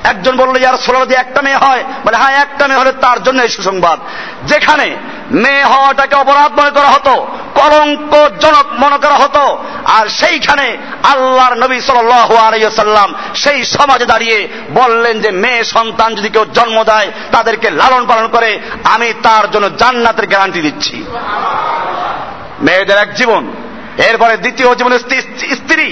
একজন বলল ইয়ার ষোলো যদি একটা মেয়ে হয়, বলে হ্যাঁ একটা মেয়ে হলে তার জন্য এই সুসংবাদ। যেখানে মেয়ে হওয়াটাকে অপরাধ মনে করা হতো, কলঙ্কজনক মনে করা হতো আর সেইখানে আল্লাহর নবী সাল্লাম সেই সমাজে দাঁড়িয়ে বললেন যে, মেয়ে সন্তান যদি কেউ জন্ম দেয়, তাদেরকে লালন পালন করে, আমি তার জন্য জান্নাতের গ্যারান্টি দিচ্ছি। মেয়েদের এক জীবন, এরপরে দ্বিতীয় জীবন স্ত্রী।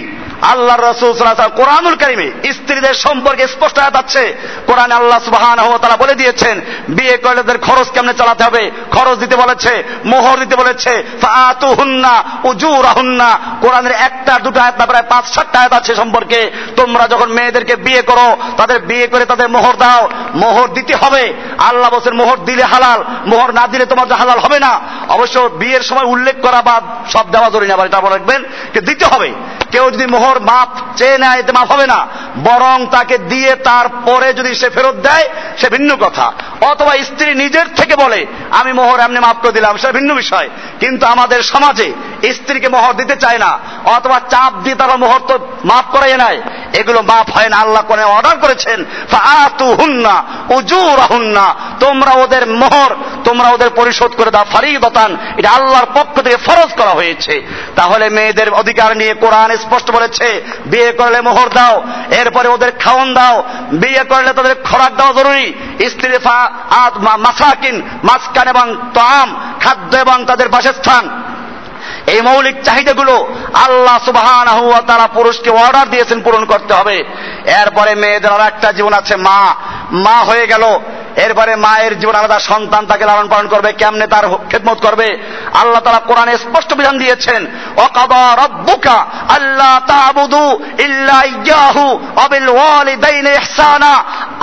আল্লাহ রসুল কোরআনুল কারিমে স্ত্রীদের সম্পর্কে স্পষ্ট আছে। কোরআন আল্লাহ সুবাহান তারা বলে দিয়েছেন, বিয়ে করলে তাদের খরচ কেমনে চালাতে হবে? খরচ দিতে বলেছে, মোহর দিতে বলেছে ফাতু হুন্না উজুর হুন্না কোরআনের একটা, দুটো আয়াত না, প্রায় পাঁচ, সাতটা আয়াত আছে সম্পর্কে। তোমরা যখন মেয়েদেরকে বিয়ে করো, তাদের বিয়ে করে তাদের মোহর দাও। মোহর দিতে হবে। আল্লাহ বসের মোহর দিলে হালাল, মোহর না দিলে তোমার হালাল হবে না। অবশ্য বিয়ের সময় উল্লেখ করা বা সব দেওয়া জরুরি না এটা রাখবেন দিতে হবে। কেউ যদি মোহর মাপ চেয়ে নেয়, এতে মাফ হবে না। বরং তাকে দিয়ে তারপরে যদি সে ফেরত দেয়, সে ভিন্ন কথা। অথবা স্ত্রী নিজের থেকে বলে, আমি মোহর এমনি মাফ করে দিলাম সেটা ভিন্ন বিষয়। কিন্তু আমাদের সমাজে স্ত্রীকে মোহর দিতে চায় না, অথবা চাপ দিয়ে তারা মোহর তো মাফ করাই নাই এগুলো মাফ হয় না, আল্লাহ করে অর্ডার করেছেন আতু হুন্না উজুর হুন্না তোমরা ওদের মোহর, তোমরা ওদের পরিশোধ করে দাও, ফারিদতান, এটা আল্লাহর পক্ষ থেকে ফরজ করা হয়েছে। তাহলে মেয়েদের অধিকার নিয়ে কোরআন স্পষ্ট বলেছে, বিয়ে করলে মোহর দাও, এরপরে ওদের খাওয়ন দাও, বিয়ে করলে তাদের খোরাক দেওয়া জরুরি, স্ত্রী মাসাকিন, মাসকান এবং তাম, খাদ্য এবং তাদের বাসস্থান। এই মৌলিক চাহিদাগুলো আল্লাহ সুবাহান তারা পুরুষকে অর্ডার দিয়েছেন পূরণ করতে হবে। এরপরে মেয়েদের আর একটা জীবন আছে মা। মা হয়ে গেল। এরপরে মায়ের জীবন আলাদা, সন্তান তাকে লালন পালন করবে, কেমনে তার খেদমত করবে? আল্লাহ তারা কোরআনে স্পষ্ট বিধান দিয়েছেন আল্লাহ ইল্লা ইয়াহু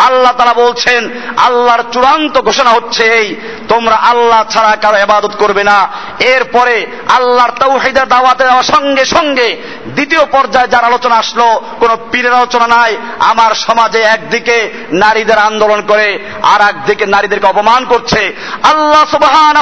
আল্লাহ তারা বলছেন, আল্লাহর চূড়ান্ত ঘোষণা হচ্ছে এই, তোমরা আল্লাহ ছাড়া কারও ইবাদত করবে না। এরপরে আল্লাহর তৌহিদের দাওয়াতে দেওয়ার সঙ্গে সঙ্গে দ্বিতীয় পর্যায়ে যার আলোচনা আসলো, কোন পীরের আলোচনা নাই, আমার সমাজে একদিকে নারীদের আন্দোলন করে, আর একদিকে নারীদেরকে অপমান করছে। আল্লাহ সুবহান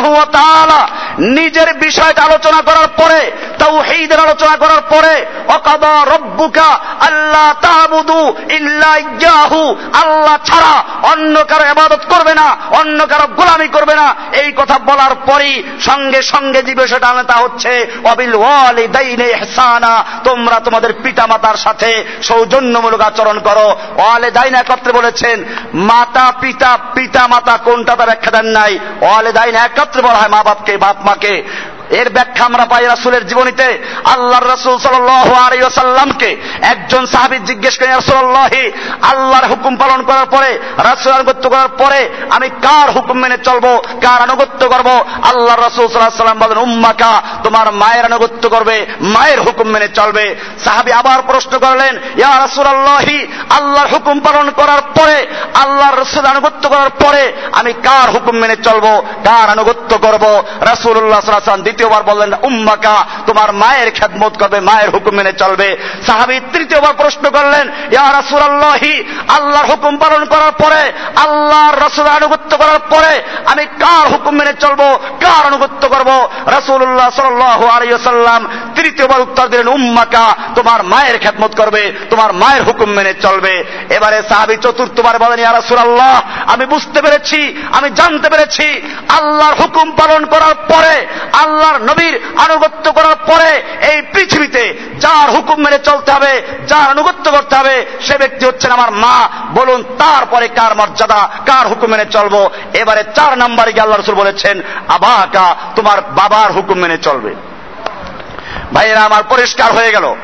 নিজের বিষয়টা আলোচনা করার পরে তাও হেইদের আলোচনা করার পরে, অকাদা রব্বুকা আল্লাহ তাবুদু ইল্লা ইয়াহু, আল্লাহ ছাড়া অন্য কারও ইবাদত করবে না, অন্য কারও গোলামি করবে না। এই কথা বলার পরই সঙ্গে সঙ্গে যে বিষয়টা আনে তা হচ্ছে অবিল ওয়ালিদাইনে ইহসানা, তোমরা তোমাদের পিতামাতার সাথে সৌজন্যমূলক আচরণ করো। ওয়ালিদাইন একত্রে বলেছেন মাতা পিতা পিতা মাতা কোনটা তা ব্যাখ্যা দেন নাই? ওয়ালিদাইন একত্রে বলা হয় মা বাপকে বাপ মাকে এর ব্যাখ্যা আমরা পাই রাসুলের জীবনীতে। আল্লাহর রসুল সাল্লামকে একজন সাহাবি জিজ্ঞেস করেন রসুল্লাহি আল্লাহর হুকুম পালন করার পরে রাসুল আনুগত্য করার পরে আমি কার হুকুম মেনে চলবো? কার আনুগত্য করব? আল্লাহ রসুল সাল্লাহ সাল্লাম বলেন, উম্মাকা, তোমার মায়ের আনুগত্য করবে, মায়ের হুকুম মেনে চলবে। সাহাবি আবার প্রশ্ন করলেন, ইয়া রাসুল আল্লাহি আল্লাহর হুকুম পালন করার পরে আল্লাহর রসুল আনুগত্য করার পরে আমি কার হুকুম মেনে চলবো, কার আনুগত্য করব? রাসুল্লাহ সাল্লাহ তৃতীয়বার বললেন, উম্মাকা, তোমার মায়ের খেদমত করবে, মায়ের হুকুম মেনে চলবে। সাহাবি তৃতীয়বার প্রশ্ন করলেন, ইয়া রাসূলুল্লাহি, আল্লাহর হুকুম পালন করার পরে, আল্লাহর রাসূলের আনুগত্য করার পরে আমি কার হুকুম মেনে চলবো, কার আনুগত্য করব? রাসূলুল্লাহ সাল্লাল্লাহু আলাইহি ওয়াসাল্লাম তৃতীয়বার উত্তর দিলেন, উম্মাকা, তোমার মায়ের খেদমত করবে, তোমার মায়ের হুকুম মেনে চলবে। এবারে সাহাবি চতুর্থবার বলেন রাসূলুল্লাহ, আমি বুঝতে পেরেছি, আমি জানতে পেরেছি, আল্লাহর হুকুম পালন করার পরে, আল্লাহর নবীর আনুগত্য করার পরে, এই পৃথিবীতে যার হুকুম মেনে চলতে হবে, যার আনুগত্য করতে হবে, সে ব্যক্তি হচ্ছেন আমার মা। বলুন, তারপরে কার মর্যাদা, কার হুকুম মেনে চলবো? এবারে চার নম্বরে গিয়ে আল্লাহ রসুল বলেছেন, আবাকা, তোমার বাবার হুকুম মেনে চলবে। ভাইয়েরা, আমার পরিষ্কার হয়ে গেল।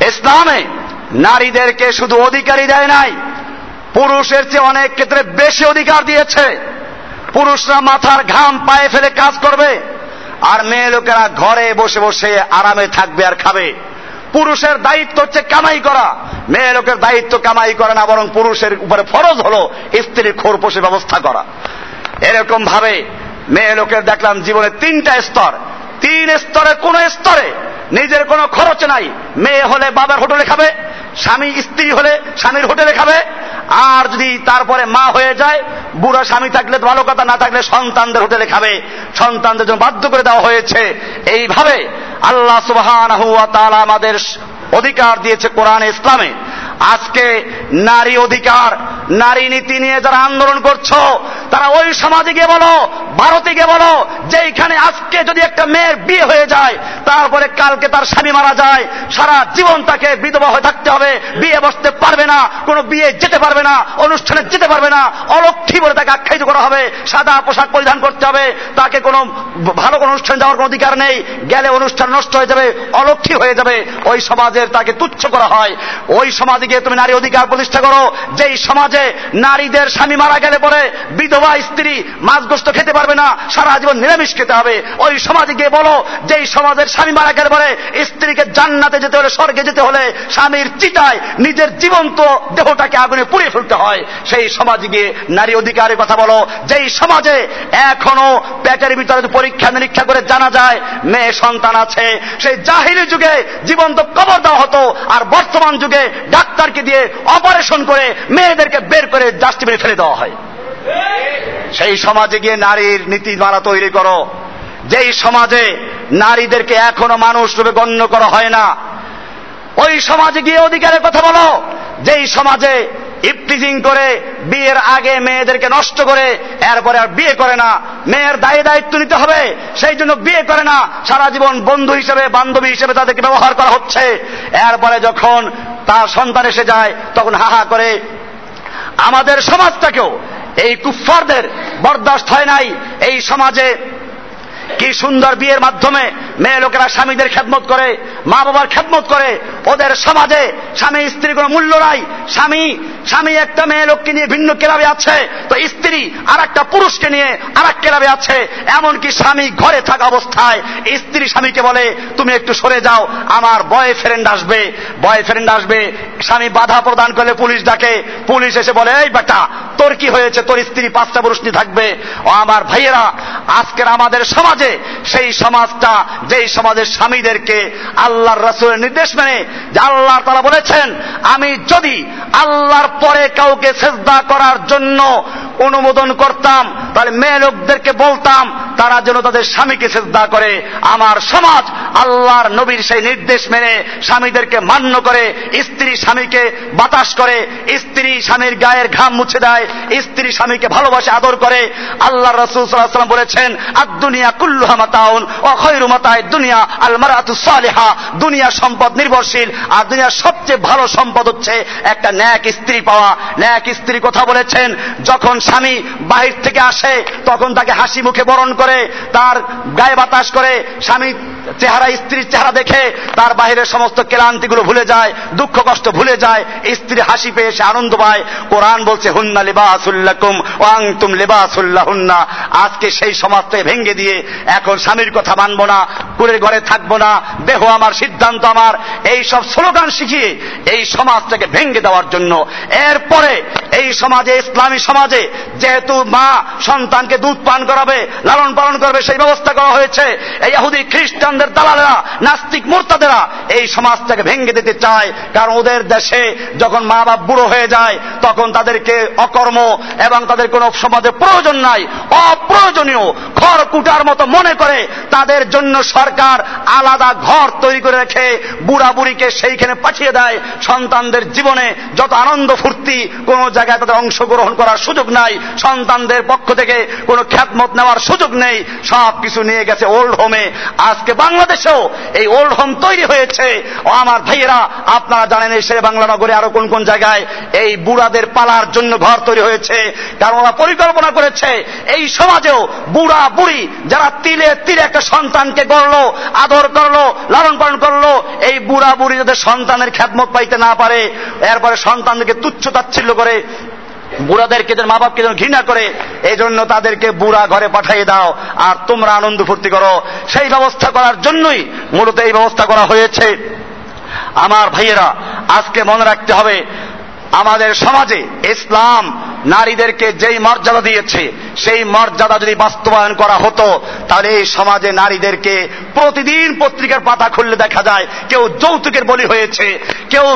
ইসলামে নারীদেরকে শুধু অধিকারী দেয় নাই পুরুষের চেয়ে অনেক ক্ষেত্রে বেশি অধিকার দিয়েছে। পুরুষরা মাথার ঘাম পায়ে ফেলে কাজ করবে, আর মেয়ে লোকেরা ঘরে বসে বসে আরামে থাকবে আর খাবে। পুরুষের দায়িত্ব হচ্ছে কামাই করা। মেয়ে লোকের দায়িত্ব কামাই করে না, বরং পুরুষের উপরে ফরজ হলো স্ত্রীর খোর পোষে ব্যবস্থা করা। এরকম ভাবে মেয়ে লোকের দেখলাম জীবনে তিনটা স্তর। তিন স্তরে কোন স্তরে নিজের কোনো খরচ নাই। মেয়ে হলে বাবার হোটেলে খাবে, স্বামী স্ত্রী হলে স্বামীর হোটেলে খাবে, আর যদি তারপরে মা হয়ে যায়, বুড়া স্বামী থাকলে ভালো কথা, না থাকলে সন্তানদের হোটেলে খাবে। সন্তানদের জন্য বাধ্য করে দেওয়া হয়েছে। এইভাবে আল্লাহ সুবাহ আমাদের অধিকার দিয়েছে কোরআন ইসলামে। আজকে নারী অধিকার, নারী নীতি নিয়ে যারা আন্দোলন করছ তারা ওই সমাজে গিয়ে বলো, ভারতে গিয়ে বলো যে এখানে আজকে যদি একটা মেয়ের বিয়ে হয়ে যায়, তারপরে কালকে তার স্বামী মারা যায়, সারা জীবন তাকে বিধবা হয়ে থাকতে হবে, বিয়ে বসতে পারবে না, কোনো বিয়ে যেতে পারবে না, অনুষ্ঠানে যেতে পারবে না, অলক্ষী বলে তাকে আখ্যায়িত করা হবে, সাদা পোশাক পরিধান করতে হবে, তাকে কোনো ভালো কোনো অনুষ্ঠান যাওয়ার কোনো অধিকার নেই, গেলে অনুষ্ঠান নষ্ট হয়ে যাবে, অলক্ষী হয়ে যাবে, ওই সমাজের তাকে তুচ্ছ করা হয়। ওই সমাজে গিয়ে তুমি নারী অধিকার প্রতিষ্ঠা করো, যেই সমাজে নারীদের স্বামী মারা গেলে পরে বিধবা স্ত্রী মাছ গোস্ত খেতে পারবে না, সারা জীবন নিরামিষ খেতে হবে। ওই সমাজে গিয়ে বলো, যেই সমাজের স্বামী মারা গেলে পরে স্ত্রীকে জান্নাতে যেতে হলে, স্বর্গে যেতে হলে স্বামীর চিতায় নিজের জীবন্ত দেহটাকে আগুনে পুড়িয়ে ফেলতে হয়। সেই সমাজে গিয়ে নারী অধিকারের কথা বলো। যেই সমাজে এখনও পেটের ভিতরে পরীক্ষা নিরীক্ষা করে জানা যায়, মেয়ে সন্তান আছে, সেই জাহিরি যুগে জীবন্ত কবর দেওয়া হতো, আর বর্তমান যুগে ডাক্তারকে দিয়ে অপারেশন করে মেয়েদেরকে বের করে ডাস্টবিনে ফেলে দেওয়া হয়। সেই সমাজে গিয়ে নারীর নীতিমালা তৈরি করো। যেই সমাজে নারীদেরকে এখনও মানুষ রূপে গণ্য করা হয় না, ওই সমাজে গিয়ে অধিকারের কথা বলো। যেই সমাজে ইফটিজিং করে, বিয়ের আগে মেয়েদেরকে নষ্ট করে, এরপরে আর বিয়ে করে না। মেয়ের দায়ী দায়িত্ব নিতে হবে, সেই জন্য বিয়ে করে না। সারা জীবন বন্ধু হিসেবে, বান্ধবী হিসেবে তাদেরকে ব্যবহার করা হচ্ছে। এরপরে যখন তার সন্তান এসে যায়, তখন হাহা করে আমাদের সমাজটাকেও এই কুফফারদের বরদাস্ত হয় নাই। এই সমাজে কি সুন্দর বিয়ের মাধ্যমে মেয়ে লোকেরা স্বামীদের খেদমত করে মা বাবার খেদমত করে ওদের সমাজে স্বামী স্ত্রী কোনো মূল্য নাই। স্বামী স্বামী একটা মেয়ে লোককে নিয়ে ভিন্ন কেরাবে আছে, তো স্ত্রী আর একটা পুরুষকে নিয়ে আর এক কেরাবে আছে। এমনকি স্বামী ঘরে থাকা অবস্থায় স্ত্রী স্বামীকে বলে, তুমি একটু সরে যাও, আমার বয়ফ্রেন্ড আসবে। বয়ফ্রেন্ড আসবে, স্বামী বাধা প্রদান করলে পুলিশ ডাকে। পুলিশ এসে বলে, এই বেটা, তোর কি হয়েছে? তোর স্ত্রী পাঁচটা পুরুষ নিয়ে থাকবে। ও আমার ভাইয়েরা, আজকের আমাদের সমাজে সেই সমাজটা, যেই সমাজের স্বামীদেরকে আল্লাহর রাসুলের নির্দেশ মেনে যে আল্লাহ তারা বলেছেন আমি যদি আল্লাহর পরে কাউকে সেজদা করার জন্য অনুমোদন করতাম, তাহলে মেয়ে লোকদেরকে বলতাম, তারা যেন তাদের স্বামীকে সেজদা করে। আমার সমাজ আল্লাহর নবীর সেই নির্দেশ মেনে স্বামীদেরকে মান্য করে, স্ত্রী স্বামীকে বাতাস করে, স্ত্রী স্বামীর গায়ের ঘাম মুছে দেয়, স্ত্রী স্বামীকে ভালোবাসে, আদর করে। আল্লাহ রসুল সাল্লাম বলেছেন আর দুনিয়া কুল্লুহা মাতাউন অখয়রু মাতায় দুনিয়া আল মারাতু সালেহা। দুনিয়া সম্পদ নির্ভরশীল, আর দুনিয়ার সবচেয়ে ভালো সম্পদ হচ্ছে একটা ন্যাক স্ত্রী পাওয়া। ন্যাক স্ত্রী কথা বলেছেন, যখন স্বামী বাহির থেকে আসে, তখন তাকে হাসি মুখে বরণ করে, তার গায়ে বাতাস করে স্বামী চেহারা, স্ত্রীর চেহারা দেখে তার বাহিরের সমস্ত ক্লান্তিগুলো ভুলে যায়, দুঃখ কষ্ট ভুলে যায়। স্ত্রী হাসি পেয়ে সে আনন্দ পায়। কোরআন বলছে, হুন্না লিবাসুল্লাকুম ওয়াং তুম লিবাসুল্লাহ হুন্না আজকে সেই সমাজকে ভেঙে দিয়ে এখন স্বামীর কথা মানবো না কুড়ের ঘরে থাকব না, দেহ আমার, সিদ্ধান্ত আমার। এই সব স্লোগান শিখিয়ে এই সমাজটাকে ভেঙ্গে দেওয়ার জন্য এরপরে এই সমাজে, ইসলামী সমাজে যেহেতু মা সন্তানকে দুধ পান করাবে, লালন পালন করবে, সেই ব্যবস্থা করা হয়েছে। এই ইহুদি খ্রিস্টানদের দালালেরা, নাস্তিক মোর্তাদেরা এই সমাজটাকে ভেঙ্গে দিতে চায়। কারণ ওদের দেশে যখন মা বাপ বুড়ো হয়ে যায়, তখন তাদেরকে অকর্ম এবং তাদের কোনো সমাজে প্রয়োজন নাই। অপ্রয়োজনীয় ঘর কুটার মতো মনে করে তাদের জন্য সরকার আলাদা ঘর তৈরি করে রেখে বুড়া বুড়িকে সেইখানে পাঠিয়ে দেয়। সন্তানদের জীবনে যত আনন্দ ফুর্তি, কোন জায়গায় তাদের অংশগ্রহণ করার সুযোগ নাই। সন্তানদের পক্ষ থেকে কোনো খ্যাতমত নেওয়ার সুযোগ নেই। সব কিছু নিয়ে গেছে ওল্ড হোমে। আজকে বাংলাদেশেও এই ওল্ড হোম তৈরি হয়েছে। ও আমার ভাইয়েরা, আপনারা জানেন এই শেরে বাংলা নগরে আরও কোন কোন জায়গায় এই বুড়াদের পালার জন্য ঘর তৈরি হয়েছে। কারণ ওরা পরিকল্পনা করেছে, এই সমাজেও বুড়া বুড়ি যারা তিলে তিলে একটা সন্তানকে গড়লো, আদর করল, লালন পালন করল, এই বুড়া বুড়ি যাদের সন্তানের খ্যাতমত পাইতে না পারে, এরপরে সন্তানদেরকে তুচ্ছ তাচ্ছিল্য করে বুড়াদেরকে যেন মা বাপকে যেন ঘৃণা করে এই জন্য তাদেরকে বুড়া ঘরে পাঠিয়ে দাও, আর তোমরা আনন্দ ফুর্তি করো। সেই ব্যবস্থা করার জন্যই মূলত এই ব্যবস্থা করা হয়েছে। আমার ভাইয়েরা, আজকে মনে রাখতে হবে, আমাদের সমাজে ইসলাম নারীদেরকে যেই মর্যাদা দিয়েছে সেই মর্যাদা যদি বাস্তবায়ন করা হতো, তাহলে এই সমাজে নারীদেরকে প্রতিদিন পত্রিকার পাতা খুললে দেখা যায় কেউ যৌতুকের বলি হয়েছে, কেউ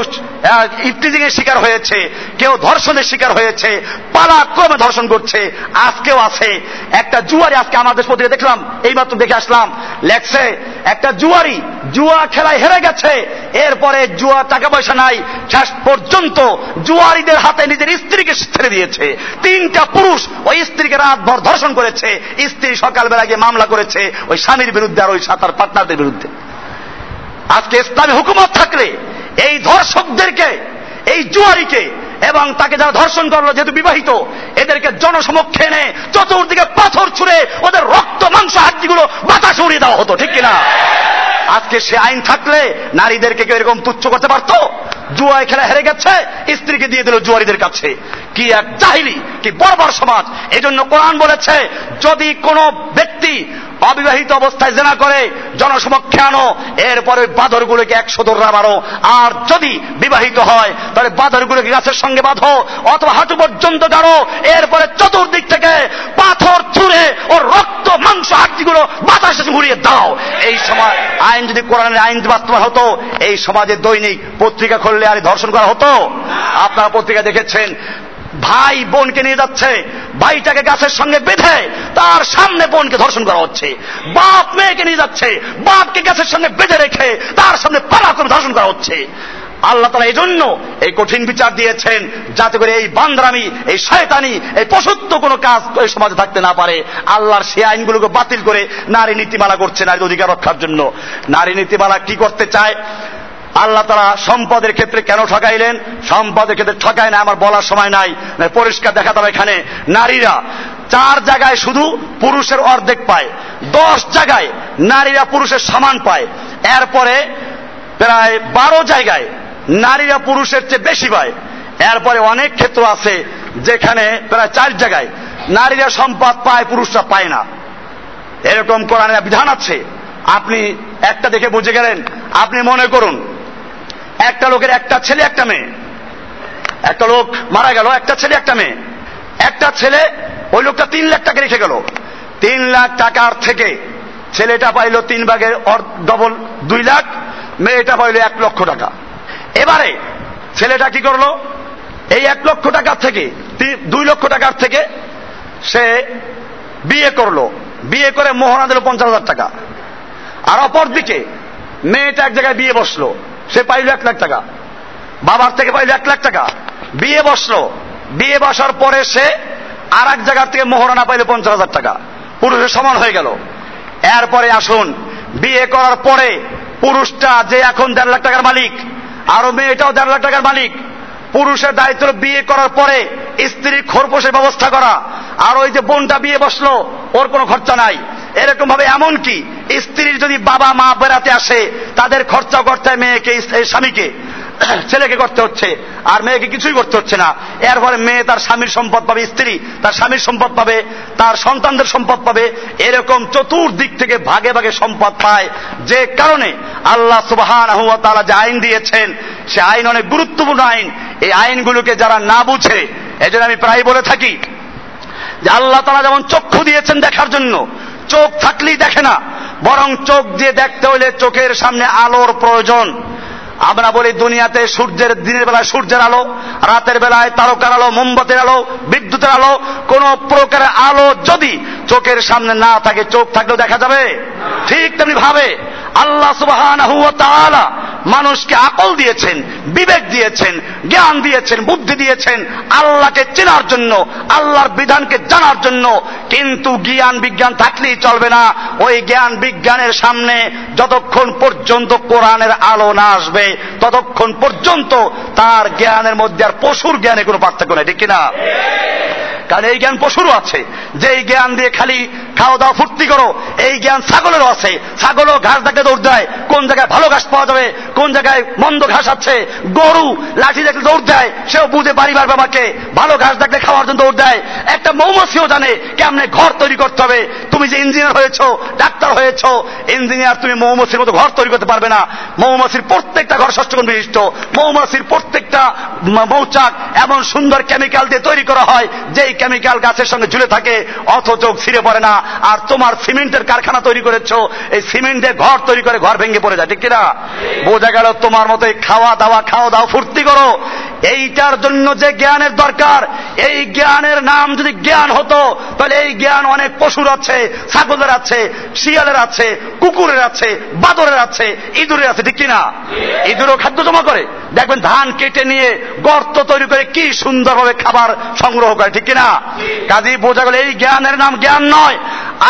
ইফটিজিং এর শিকার হয়েছে, কেউ ধর্ষণের শিকার হয়েছে পালাক্রমে ধর্ষণ করছে। আজকেও আছে। একটা জুয়ারি আজকে আমাদের পত্রিকা দেখলাম, এইমাত্র দেখে আসলাম। লেখছে, একটা জুয়ারি, জুয়া খেলায় হেরে গেছে। এরপরে জুয়া টাকা পয়সা নাই, শেষ পর্যন্ত জুয়ারিদের হাতে নিজের স্ত্রীকে ছেড়ে দিয়েছে। তিনটা পুরুষ ওই স্ত্রীকে রাতভর ধর্ষণ করেছে, স্ত্রী সকালবেলা গিয়ে মামলা করেছে, ওই স্বামীর বিরুদ্ধে আর ওই সাঁতার পার্টনারদের বিরুদ্ধে। আজকে ইসলামী হুকুমত থাকলে এই ধর্ষকদেরকে, এই জুয়ারিকে এবং তাকে যারা ধর্ষণ করল, যেহেতু বিবাহিত, এদেরকে জনসমক্ষে এনে চতুর্দিকে পাথর ছুড়ে ওদের রক্ত, মাংস, হাড্ডিগুলো বাতাস উড়িয়ে দেওয়া হতো, ঠিক কিনা? আজকে সে আইন থাকলে নারীদেরকে কেউ এরকম তুচ্ছ করতে পারতো? জুয়ায় খেলা হেরে গেছে, স্ত্রীকে দিয়ে দিল জুয়ারিদের কাছে। কি এক জাহিলি, কি বড় সমাজ। এজন্য কোরআন বলেছে, যদি কোনো ব্যক্তি অবিবাহিত অবস্থায় জেনা করে, জনসমক্ষে আনো, এরপরে বাঁদরগুলোকে একশো দোররা মারো। আর যদি বিবাহিত হয়, তাহলে বাঁদরগুলোকে গাছের সঙ্গে বাঁধো, অথবা হাঁটু পর্যন্ত গাড়ো এরপরে চতুর্দিক থেকে পাথর ছুঁড়ে ও রক্ত, মাংস, হাড্ডিগুলো বাতাসে ঘুরিয়ে দাও। এই সময় আইন যদি কোরআনের আইন বাস্তবায়ন হতো, এই সমাজে দৈনিক পত্রিকা খুললে আর ধর্ষণ করা হতো? আপনারা পত্রিকা দেখেছেন, ভাই বোনকে নিয়ে যাচ্ছে, ভাইটাকে গাছের সঙ্গে বেঁধে তার সামনে বোনকে ধর্ষণ করা হচ্ছে, বাপ মেয়েকে নিয়ে যাচ্ছে, বাপকে গাছের সঙ্গে বেঁধে রেখে তার সামনে পালা করে ধর্ষণ করা হচ্ছে। আল্লাহ তালা এই জন্য এই কঠিন বিচার দিয়েছেন, যাতে করে এই বান্দ্রামি, এই শয়তানি, এই পশুত্ব কোনো কাজ এই সমাজে থাকতে না পারে। আল্লাহর সে আইনগুলোকে বাতিল করে নারী নীতিমালা করছে নারীর অধিকার রক্ষার জন্য। নারী নীতিমালা কি করতে চায়? আল্লাহ তারা সম্পদের ক্ষেত্রে কেন ঠকাইলেন? সম্পদের ক্ষেত্রে ঠকায় না, আমার বলার সময় নাই। পরিষ্কার দেখা যাবে এখানে। নারীরা চার জায়গায় শুধু পুরুষের অর্ধেক পায়। দশ জায়গায় নারীরা পুরুষের সমান পায়। এরপরে প্রায় বারো জায়গায় নারীরা পুরুষের চেয়ে বেশি পায়। এরপরে অনেক ক্ষেত্র আছে যেখানে প্রায় চার জায়গায় নারীরা সম্পদ পায়, পুরুষরা পায় না। এরকম কোরআনের বিধান আছে। আপনি একটা দেখে বুঝে গেলেন। আপনি মনে করুন একটা লোকের একটা ছেলে, একটা মেয়ে। একটা লোক মারা গেল, একটা ছেলে, একটা মেয়ে। একটা ছেলে, ওই লোকটা তিন লাখ টাকা রেখে গেল। তিন লাখ টাকার থেকে ছেলেটা পাইল তিন ভাগের ডবল দুই লাখ, মেয়েটা পাইল এক লক্ষ টাকা। এবারে ছেলেটা কি করল? এই এক লক্ষ টাকার থেকে দুই লক্ষ টাকার থেকে সে বিয়ে করল। বিয়ে করে মোহনা দিল পঞ্চাশ হাজার টাকা। আর অপর দিকে মেয়েটা এক জায়গায় বিয়ে বসল। সে পাইল এক লাখ টাকা। বাবার থেকে পাইল এক লাখ টাকা। বিয়ে বসল। বিয়ে বসার পরে সে আর এক জায়গার থেকে মোহরানা পাইলে পঞ্চাশ হাজার টাকা। পুরুষের সমান হয়ে গেল। এরপরে আসুন, বিয়ে করার পরে পুরুষটা যে এখন দেড় লাখ টাকার মালিক, আরও মেয়েটাও দেড় লাখ টাকার মালিক, পুরুষের দায়িত্ব বিয়ে করার পরে স্ত্রীর খোরপোশের ব্যবস্থা করা। আর ওই যে বোনটা বিয়ে বসল, ওর কোনো খরচা নাই। এরকম ভাবে এমন কি? স্ত্রীর যদি বাবা মা বেড়াতে আসে, তাদের খরচা করতে মেয়েকে স্বামীকে (clears throat) ছেলেকে করতে হচ্ছে, আর মেয়েকে কিছুই করতে হচ্ছে না। এর ফলে মেয়ে তার স্বামীর সম্পদ পাবে, স্ত্রী তার স্বামীর সম্পদ পাবে, তার সন্তানদের সম্পদ পাবে। এরকম চতুর্দিক থেকে ভাগে ভাগে সম্পদ পায়। যে কারণে আল্লাহ সুবাহান যে আইন দিয়েছেন, সে আইন অনেক গুরুত্বপূর্ণ আইন। এই আইনগুলোকে যারা না বুঝে, এজন্য আমি প্রায় বলে থাকি যে আল্লাহ তারা যেমন চক্ষু দিয়েছেন দেখার জন্য চোখ থাকলেই দেখে না। বরং চোখ দিয়ে দেখতে হলে চোখের সামনে আলোর প্রয়োজন। আমরা বলি, দুনিয়াতে সূর্যের দিনের বেলায় সূর্যের আলো, রাতের বেলায় তারকার আলো, মোমবাতির আলো, বিদ্যুতের আলো, কোন প্রকার আলো যদি চোখের সামনে না থাকে, চোখ থাকলেও দেখা যাবে? ঠিক তেমনি ভাবে। আল্লাহ সুবাহ মানুষকে আকল দিয়েছেন, বিবেক দিয়েছেন, জ্ঞান দিয়েছেন, বুদ্ধি দিয়েছেন, আল্লাহকে চেনার জন্য, আল্লাহর বিধানকে জানার জন্য। কিন্তু জ্ঞান বিজ্ঞান থাকলেই চলবে না। ওই জ্ঞান বিজ্ঞানের সামনে যতক্ষণ পর্যন্ত কোরআনের আলো না আসবে, ততক্ষণ পর্যন্ত তার জ্ঞানের মধ্যে আর পশুর জ্ঞানে কোনো পার্থক্য নেই, ঠিক কিনা? কারণ এই জ্ঞান পশুরও আছে। যে এই জ্ঞান দিয়ে খালি খাওয়া দাওয়া, ফুর্তি করো, এই জ্ঞান ছাগলেরও আছে। ছাগলও ঘাস দেখলে দৌড় দেয়, কোন জায়গায় ভালো ঘাস পাওয়া যাবে, কোন জায়গায় মন্দ ঘাস আছে। গরু লাঠি দেখলে দৌড় দেয়, সেও বুঝে বাড়ি বাড়বে আমাকে। ভালো ঘাস দেখলে খাওয়ার জন্য দৌড় দেয়। একটা মৌমাছিও জানে কেমনে ঘর তৈরি করতে হবে। তুমি যে ইঞ্জিনিয়ার হয়েছো, ডাক্তার হয়েছো, ইঞ্জিনিয়ার তুমি মৌমাছির মতো ঘর তৈরি করতে পারবে না। মৌমাছির প্রত্যেকটা ঘর ষষ্ঠগুণ বিশিষ্ট। মৌমাছির প্রত্যেকটা মৌচাক এমন সুন্দর কেমিক্যাল দিয়ে তৈরি করা হয়, যেই কেমিক্যাল গাছের সঙ্গে ঝুলে থাকে অথচ ছিঁড়ে পড়ে না। আর তোমার সিমেন্টের কারখানা তৈরি করেছ এই সিমেন্টে ঘর তৈরি করে ঘর ভেঙে পড়ে যায় ঠিক কিনা? বোঝা গেল তোমার মতো খাওয়া দাওয়া খাওয়া দাওয়া ফুর্তি করো। এইটার জন্য যে জ্ঞানের দরকার এই জ্ঞানের নাম যদি জ্ঞান হতো তাহলে এই জ্ঞান অনেক পশুর আছে ছাগলের আছে শিয়ালের আছে কুকুরের আছে বাদরের আছে ইঁদুরের আছে ঠিক কিনা? ইঁদুরও খাদ্য জমা করে। দেখবেন ধান কেটে নিয়ে গর্ত তৈরি করে কি সুন্দরভাবে খাবার সংগ্রহ করে ঠিক কিনা? কাজী বোঝা গেল এই জ্ঞানের নাম জ্ঞান নয়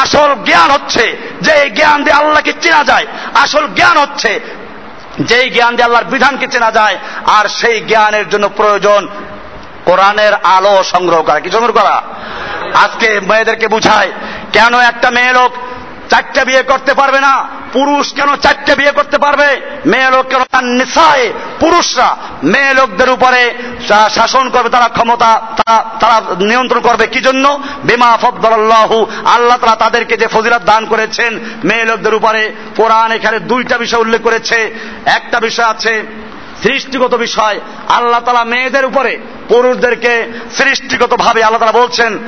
আসল জ্ঞান হচ্ছে যে এই জ্ঞান দিয়ে আল্লাহকে চেনা যায়। আসল জ্ঞান হচ্ছে যেই জ্ঞান দিয়ে আল্লাহর বিধানকে চেনা যায়, আর সেই জ্ঞানের জন্য প্রয়োজন কোরআনের আলো সংগ্রহ করা। কি সংগ্রহ করা? আজকে মেয়েদেরকে বুঝায় কেন একটা মেয়ে লোক চারটা বিয়ে করতে পারবে না? পুরুষ কেন চারটে বিয়ে করতে পারবে? মেয়ে লোক কেন তার নিশায়? পুরুষরা মেয়ে লোকদের উপরে শাসন করবে, তারা ক্ষমতা, তারা তারা নিয়ন্ত্রণ করবে কি জন্য? বিমা ফদ্দাল্লাহু আল্লাহ তারা তাদেরকে যে ফজিলাত দান করেছেন, মেয়ে লোকদের উপরে কোরআন এখানে দুইটা বিষয় উল্লেখ করেছে। একটা বিষয় আছে সৃষ্টিগত বিষয়। আল্লাহ তালা মেয়েদের উপরে পুরুষদেরকে সৃষ্টিগত ভাবে আল্লাহ তালা বলছেন,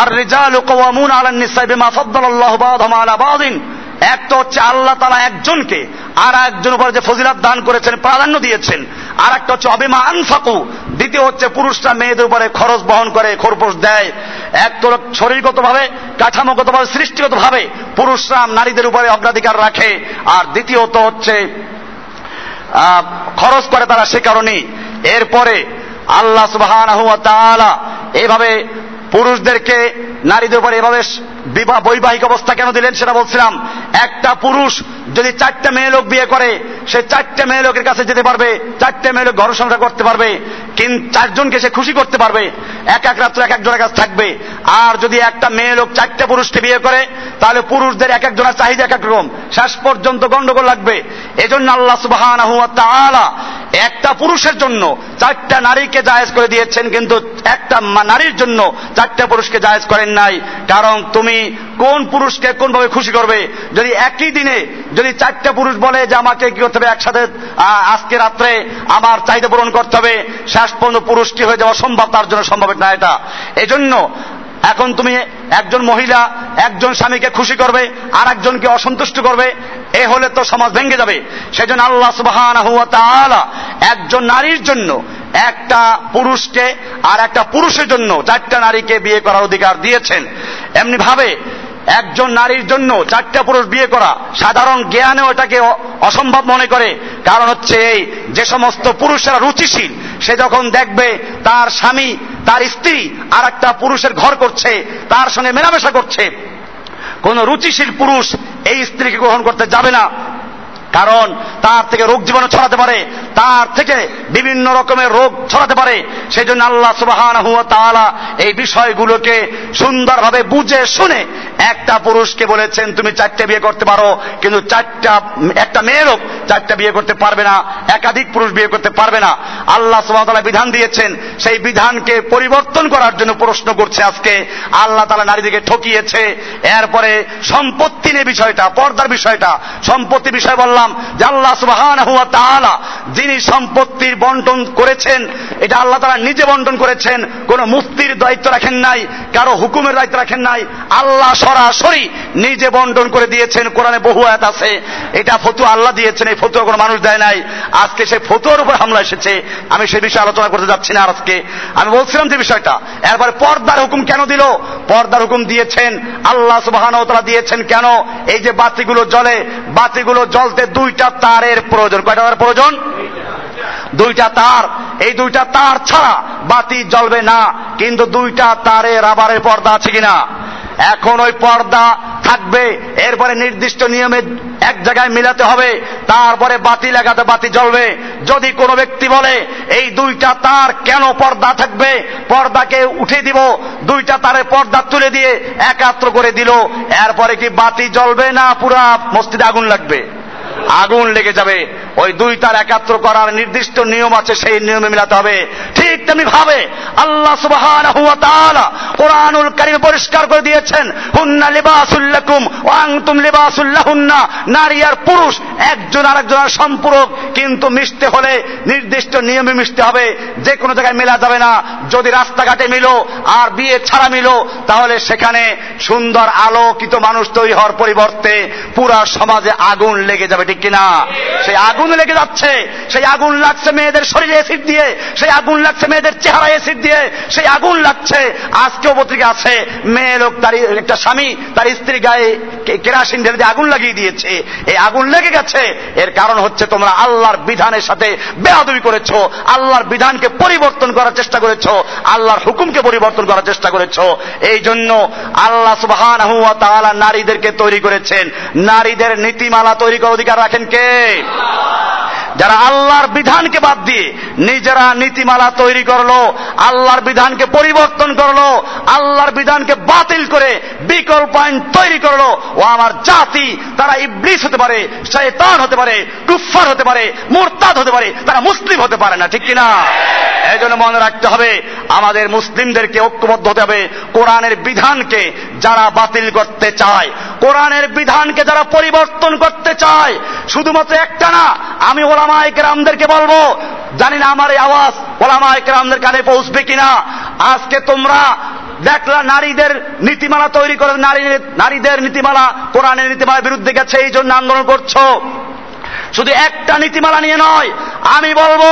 আর রিজাল কওয়ামুন আলান নিসাই বিমা ফাদ্দালাল্লাহু বা'দাহুম আলা বা'দিন। একটা হচ্ছে আল্লাহ তালা একজনকে, আর একজন উপরে যে ফজিলাত দান করেছেন, প্রাধান্য দিয়েছেন। আর একটা হচ্ছে অবিমা আনফাকু, দ্বিতীয় হচ্ছে পুরুষরা মেয়েদের উপরে খরচ বহন করে, খরপোশ দেয়। এক তো শরীরগত ভাবে কাঠামোগত ভাবে সৃষ্টিগত ভাবে পুরুষরা নারীদের উপরে অগ্রাধিকার রাখে। আর দ্বিতীয়ত হচ্ছে খরচ করে তারা সে কারণেই। এরপরে আল্লাহ সুবাহ এইভাবে পুরুষদেরকে নারীদের উপর এভাবে বিবাহ বৈবাহিক অবস্থা কেন দিলেন সেটা বলছিলাম। একটা পুরুষ যদি চারটে মেয়ে লোক বিয়ে করে, সে চারটে মেয়ে লোকের কাছে যেতে পারবে, চারটে মেয়ে লোক ঘর সংসার করতে পারবে কিন্তু চারজনকে সে খুশি করতে পারবে, এক এক রাত্র এক একজনের কাছে থাকবে। আর যদি একটা মেয়ে লোক চারটে পুরুষকে বিয়ে করে, তাহলে পুরুষদের এক একজনের চাহিদা এক এক রকম। শেষ পর্যন্ত গন্ডগোল লাগবে। এজন্য আল্লাহ সুবাহ একটা পুরুষের জন্য চারটা নারীকে জায়েজ করে দিয়েছেন, কিন্তু একটা নারীর জন্য চারটা পুরুষকে জায়েজ করেন নাই। কারণ তুমি কোন পুরুষকে কোনভাবে খুশি করবে? যদি একই দিনে যদি চারটা পুরুষ বলে যে আমাকে কি করতে হবে একসাথে আজকে রাত্রে আমার চাহিদা পূরণ করতে হবে, শেষ পর্যন্ত পুরুষটি হয়ে যাওয়া সম্ভব, তার জন্য সম্ভব না এটা। এজন্য এখন তুমি একজন মহিলা, একজন স্বামীকে খুশি করবে আর একজনকে অসন্তুষ্ট করবে, এ হলে তো সমাজ ভেঙে যাবে। সেজন্য আল্লাহ সুবাহান একজন নারীর জন্য, একটা পুরুষকে আর একটা পুরুষের জন্য চারটা নারীকে বিয়ে করার অধিকার দিয়েছেন। এমনি ভাবে একজন নারীর জন্য চারটা পুরুষ বিয়ে করা সাধারণ জ্ঞানেও এটাকে অসম্ভব মনে করে। কারণ হচ্ছে এই যে সমস্ত পুরুষেরা রুচিশীল সে যখন দেখবে তার স্বামী, তার স্ত্রী আর একটা পুরুষের ঘর করছে, তার সঙ্গে মেলামেশা করছে, কোন রুচিশীল পুরুষ এই স্ত্রীকে গ্রহণ করতে যাবে না। কারণ তার থেকে রোগ জীবাণু ছড়াতে পারে, তার থেকে বিভিন্ন রকমের রোগ ছড়াতে পারে। সেই জন্য আল্লাহ সুবাহান এই বিষয়গুলোকে সুন্দরভাবে বুঝে শুনে একটা পুরুষকে বলেছেন, তুমি চারটে বিয়ে করতে পারো, কিন্তু চারটা, একটা মেয়ের মেয়েরও চারটা বিয়ে করতে পারবে না, একাধিক পুরুষ বিয়ে করতে পারবে না। আল্লাহ সুবাহতালা বিধান দিয়েছেন, সেই বিধানকে পরিবর্তন করার জন্য প্রশ্ন করছে আজকে। আল্লাহ তালা নারীদেরকে ঠকিয়েছে, এরপরে সম্পত্তি নিয়ে বিষয়টা, পর্দার বিষয়টা, সম্পত্তি বিষয় বললাম যে আল্লাহ সুবাহান হুয়া তাহলা যিনি সম্পত্তির বন্টন করেছেন, এটা আল্লাহ তারা নিজে বন্টন করেছেন, কোন মুফতির দায়িত্ব রাখেন নাই, কারও হুকুমের দায়িত্ব রাখেন নাই, আল্লাহ সরাসরি নিজে বন্টন করে দিয়েছেন, কোরআনে বহু আয়াত আছে। এটা ফতু আল্লাহ দিয়েছেন, এই ফতুয়া কোনো মানুষ দেয় নাই। আজকে সেই ফতুয়ার উপর হামলা এসেছে। আমি সেই বিষয়ে আলোচনা করতে যাচ্ছি না আজকে। আমি বলছিলাম যে বিষয়টা, এরপরে পর্দার হুকুম কেন দিল? পর্দার হুকুম দিয়েছেন, আল্লাহ সুবাহান দিয়েছেন কেন? এই যে বাতিগুলো জ্বলে, বাতিগুলো জ্বলতে দুইটা তারের প্রয়োজন। কয়টা তার প্রয়োজন? দুইটা তার। এই দুইটা তার ছাড়া বাতি জ্বলবে না, কিন্তু দুইটা তারে রাবারের পর্দা আছে কিনা? এখন ওই পর্দা থাকবে। এরপরে নির্দিষ্ট নিয়মে এক জায়গায় মিলাতে হবে। তারপরে বাতি লাগাতে বাতি জ্বলবে। যদি কোনো ব্যক্তি বলে, এই দুইটা তার কেন পর্দা থাকবে? পর্দাকে উঠে দিব। দুইটা তারের পর্দা তুলে দিয়ে একাত্র করে দিল। এরপরে কি বাতি জ্বলবে না পুরা মসজিদে আগুন লাগবে? আগুন লেগে যাবে। ওই দুই তার একাত্র করার নির্দিষ্ট নিয়ম আছে, সেই নিয়মে মিলাতে হবে। ঠিক তেমনি ভাবে আল্লাহ সুবহান কোরআনুল কারিমে পরিষ্কার করে দিয়েছেন, হুন্না লিবাসুল্লাকুম ওয়াংতুম লিবাসুল্লাহুন্না নারী আর পুরুষ, একজন আরেকজনের সম্পূরক। কিন্তু মিশতে হলে নির্দিষ্ট নিয়মে মিশতে হবে। যে কোনো জায়গায় মেলা যাবে না। যদি রাস্তাঘাটে মিলো আর বিয়ে ছাড়া মিলো, তাহলে সেখানে সুন্দর আলোকিত মানুষ তৈরি হওয়ার পরিবর্তে পুরা সমাজে আগুন লেগে যাবে। ঠিক কিনা? সেই আগুন লেগে যাচ্ছে। সেই আগুন লাগছে মেয়েদের শরীরে এসিড দিয়ে। সেই আগুন লাগছে মেয়েদের চেহারা এসিড দিয়ে। সেই আগুন লাগছে। আজকেও পত্রিকা আছে, মেয়ে লোক, তার একটা স্বামী, তার স্ত্রী গায়ে কেরাসিন ঢেলে দিয়ে আগুন লাগিয়ে দিয়েছে। এই আগুন লেগে গেছে। এর কারণ হচ্ছে তোমরা আল্লাহর বিধানের সাথে বেহাদুই করেছ। আল্লাহর বিধানকে পরিবর্তন করার চেষ্টা করেছ। আল্লাহর হুকুমকে পরিবর্তন করার চেষ্টা করেছ। এই জন্য আল্লাহ সুবাহ নারীদেরকে তৈরি করেছেন। নারীদের নীতিমালা তৈরি করার অধিকার রাখেন কে? যারা আল্লাহর বিধানকে বাদ দিয়ে নিজেরা নীতিমালা তৈরি করল, আল্লাহর বিধানকে পরিবর্তন করল, আল্লাহর বিধানকে বাতিল করে বিকল্প আইন তৈরি করল, ও আমার জাতি, তারা ইবলিস হতে পারে, শয়তান হতে পারে কুফার হতে পারে, মোরতাদ হতে পারে, তারা মুসলিম হতে পারে না, ঠিক কিনা? এই জন্য মনে রাখতে হবে, আমাদের মুসলিমদেরকে ঐক্যবদ্ধ হতে হবে, কোরআনের বিধানকে যারা বাতিল করতে চায়, কোরআনের বিধানকে যারা পরিবর্তন করতে চায়, শুধুমাত্র একটা না, আমি ওলামায় কেরামদেরকে বলব, জানি না আমার এই আওয়াজ ওলামায় কেরামদের কানে পৌঁছবে কিনা, আজকে তোমরা দেখলা নারীদের নীতিমালা তৈরি করে নারী নারীদের নীতিমালা কোরআনের নীতিমালার বিরুদ্ধে গেছে এই জন্য আন্দোলন করছ। শুধু একটা নীতিমালা নিয়ে নয়, আমি বলব,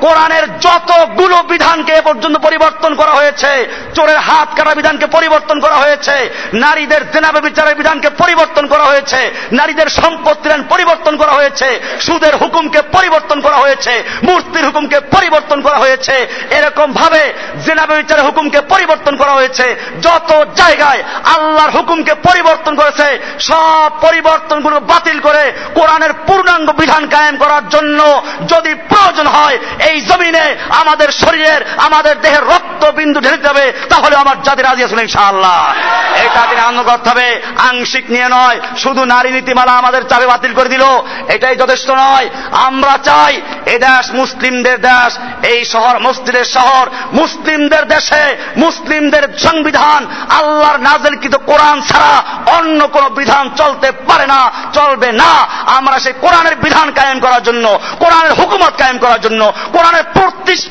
কোরআনের যতগুলো বিধানকে এ পর্যন্ত পরিবর্তন করা হয়েছে, চোরের হাত কাটা বিধানকে পরিবর্তন করা হয়েছে, নারীদের জেনাবে বিচারের বিধানকে পরিবর্তন করা হয়েছে, নারীদের সম্পত্তির পরিবর্তন করা হয়েছে, সুদের হুকুমকে পরিবর্তন করা হয়েছে, মূর্তির হুকুমকে পরিবর্তন করা হয়েছে এরকম ভাবে জেনাবে বিচারের হুকুমকে পরিবর্তন করা হয়েছে, যত জায়গায় আল্লাহর হুকুমকে পরিবর্তন করেছে, সব পরিবর্তনগুলো বাতিল করে কোরআনের পূর্ণাঙ্গ বিধান কায়েম করার জন্য যদি প্রয়োজন হয়, এই জমিনে আমাদের শরীরের, আমাদের দেহের রক্ত বিন্দু ঢেলে যাবে তাহলে আমার জাতি রাজি আছেন ইনশাআল্লাহ। এটা তিনি আনন্দ করতে হবে, আংশিক নিয়ে নয়, শুধু নারী নীতিমালা আমাদের চাপে বাতিল করে দিল, এটাই যথেষ্ট নয়। আমরা চাই, এ দেশ মুসলিমদের দেশ, এই শহর মসজিদের শহর, মুসলিমদের দেশে মুসলিমদের সংবিধান, আল্লাহর নাজেলকৃত কোরআন ছাড়া অন্য কোন বিধান চলতে পারে না, চলবে না। আমরা সেই কোরআনের বিধান কায়েম করার জন্য, কোরআনের হুকুমত কায়েম করার জন্য, কোরআনের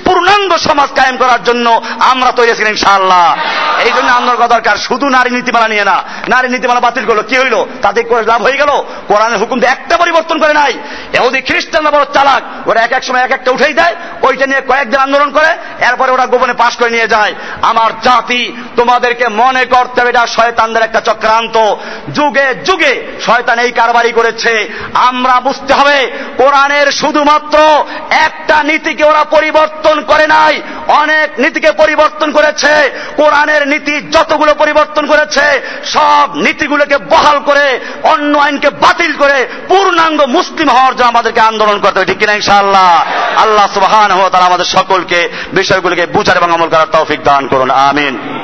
পূর্ণাঙ্গ সমাজ কায়েম করার জন্য আমরা তৈরি আছি ইনশাআল্লাহ। এই জন্য আন্দোলন করা দরকার। শুধু নারী নীতিমালা নিয়ে না। নারী নীতিমালা বাতিল করল। কি হইল? তাদের লাভ হয়ে গেল। কোরআনের হুকুম একটা পরিবর্তন করে নাই। এহুদি খ্রিস্টানরা বড় চালাক, ওরা এক এক সময় এক একটা উঠেই দেয়, ওইটা নিয়ে কয়েকদিন আন্দোলন করে, এরপরে ওরা গোপনে পাশ করে নিয়ে যায়। আমার জাতি, তোমাদেরকে মনে করতে হবে, এটা শয়তানদের একটা চক্রান্ত। যুগে যুগে শয়তান এই কারবারি করেছে। আমরা বুঝতে হবে কোরআনের শুধুমাত্র একটা নীতি নীতিকে ওরা পরিবর্তন করে নাই। অনেক নীতিকে পরিবর্তন করেছে। কোরআনের নীতি যতগুলো পরিবর্তন করেছে, সব নীতিগুলোকে বহাল করে, অন্য আইনকে বাতিল করে পূর্ণাঙ্গ মুসলিম হওয়ার জন্য আমাদেরকে আন্দোলন করতে হবে। ঠিক কিনা ইনশাআল্লাহ? আল্লাহ সুবহান তারা আমাদের সকলকে, বিষয়গুলোকে বুঝার এবং আমল করার তৌফিক দান করুন। আমিন।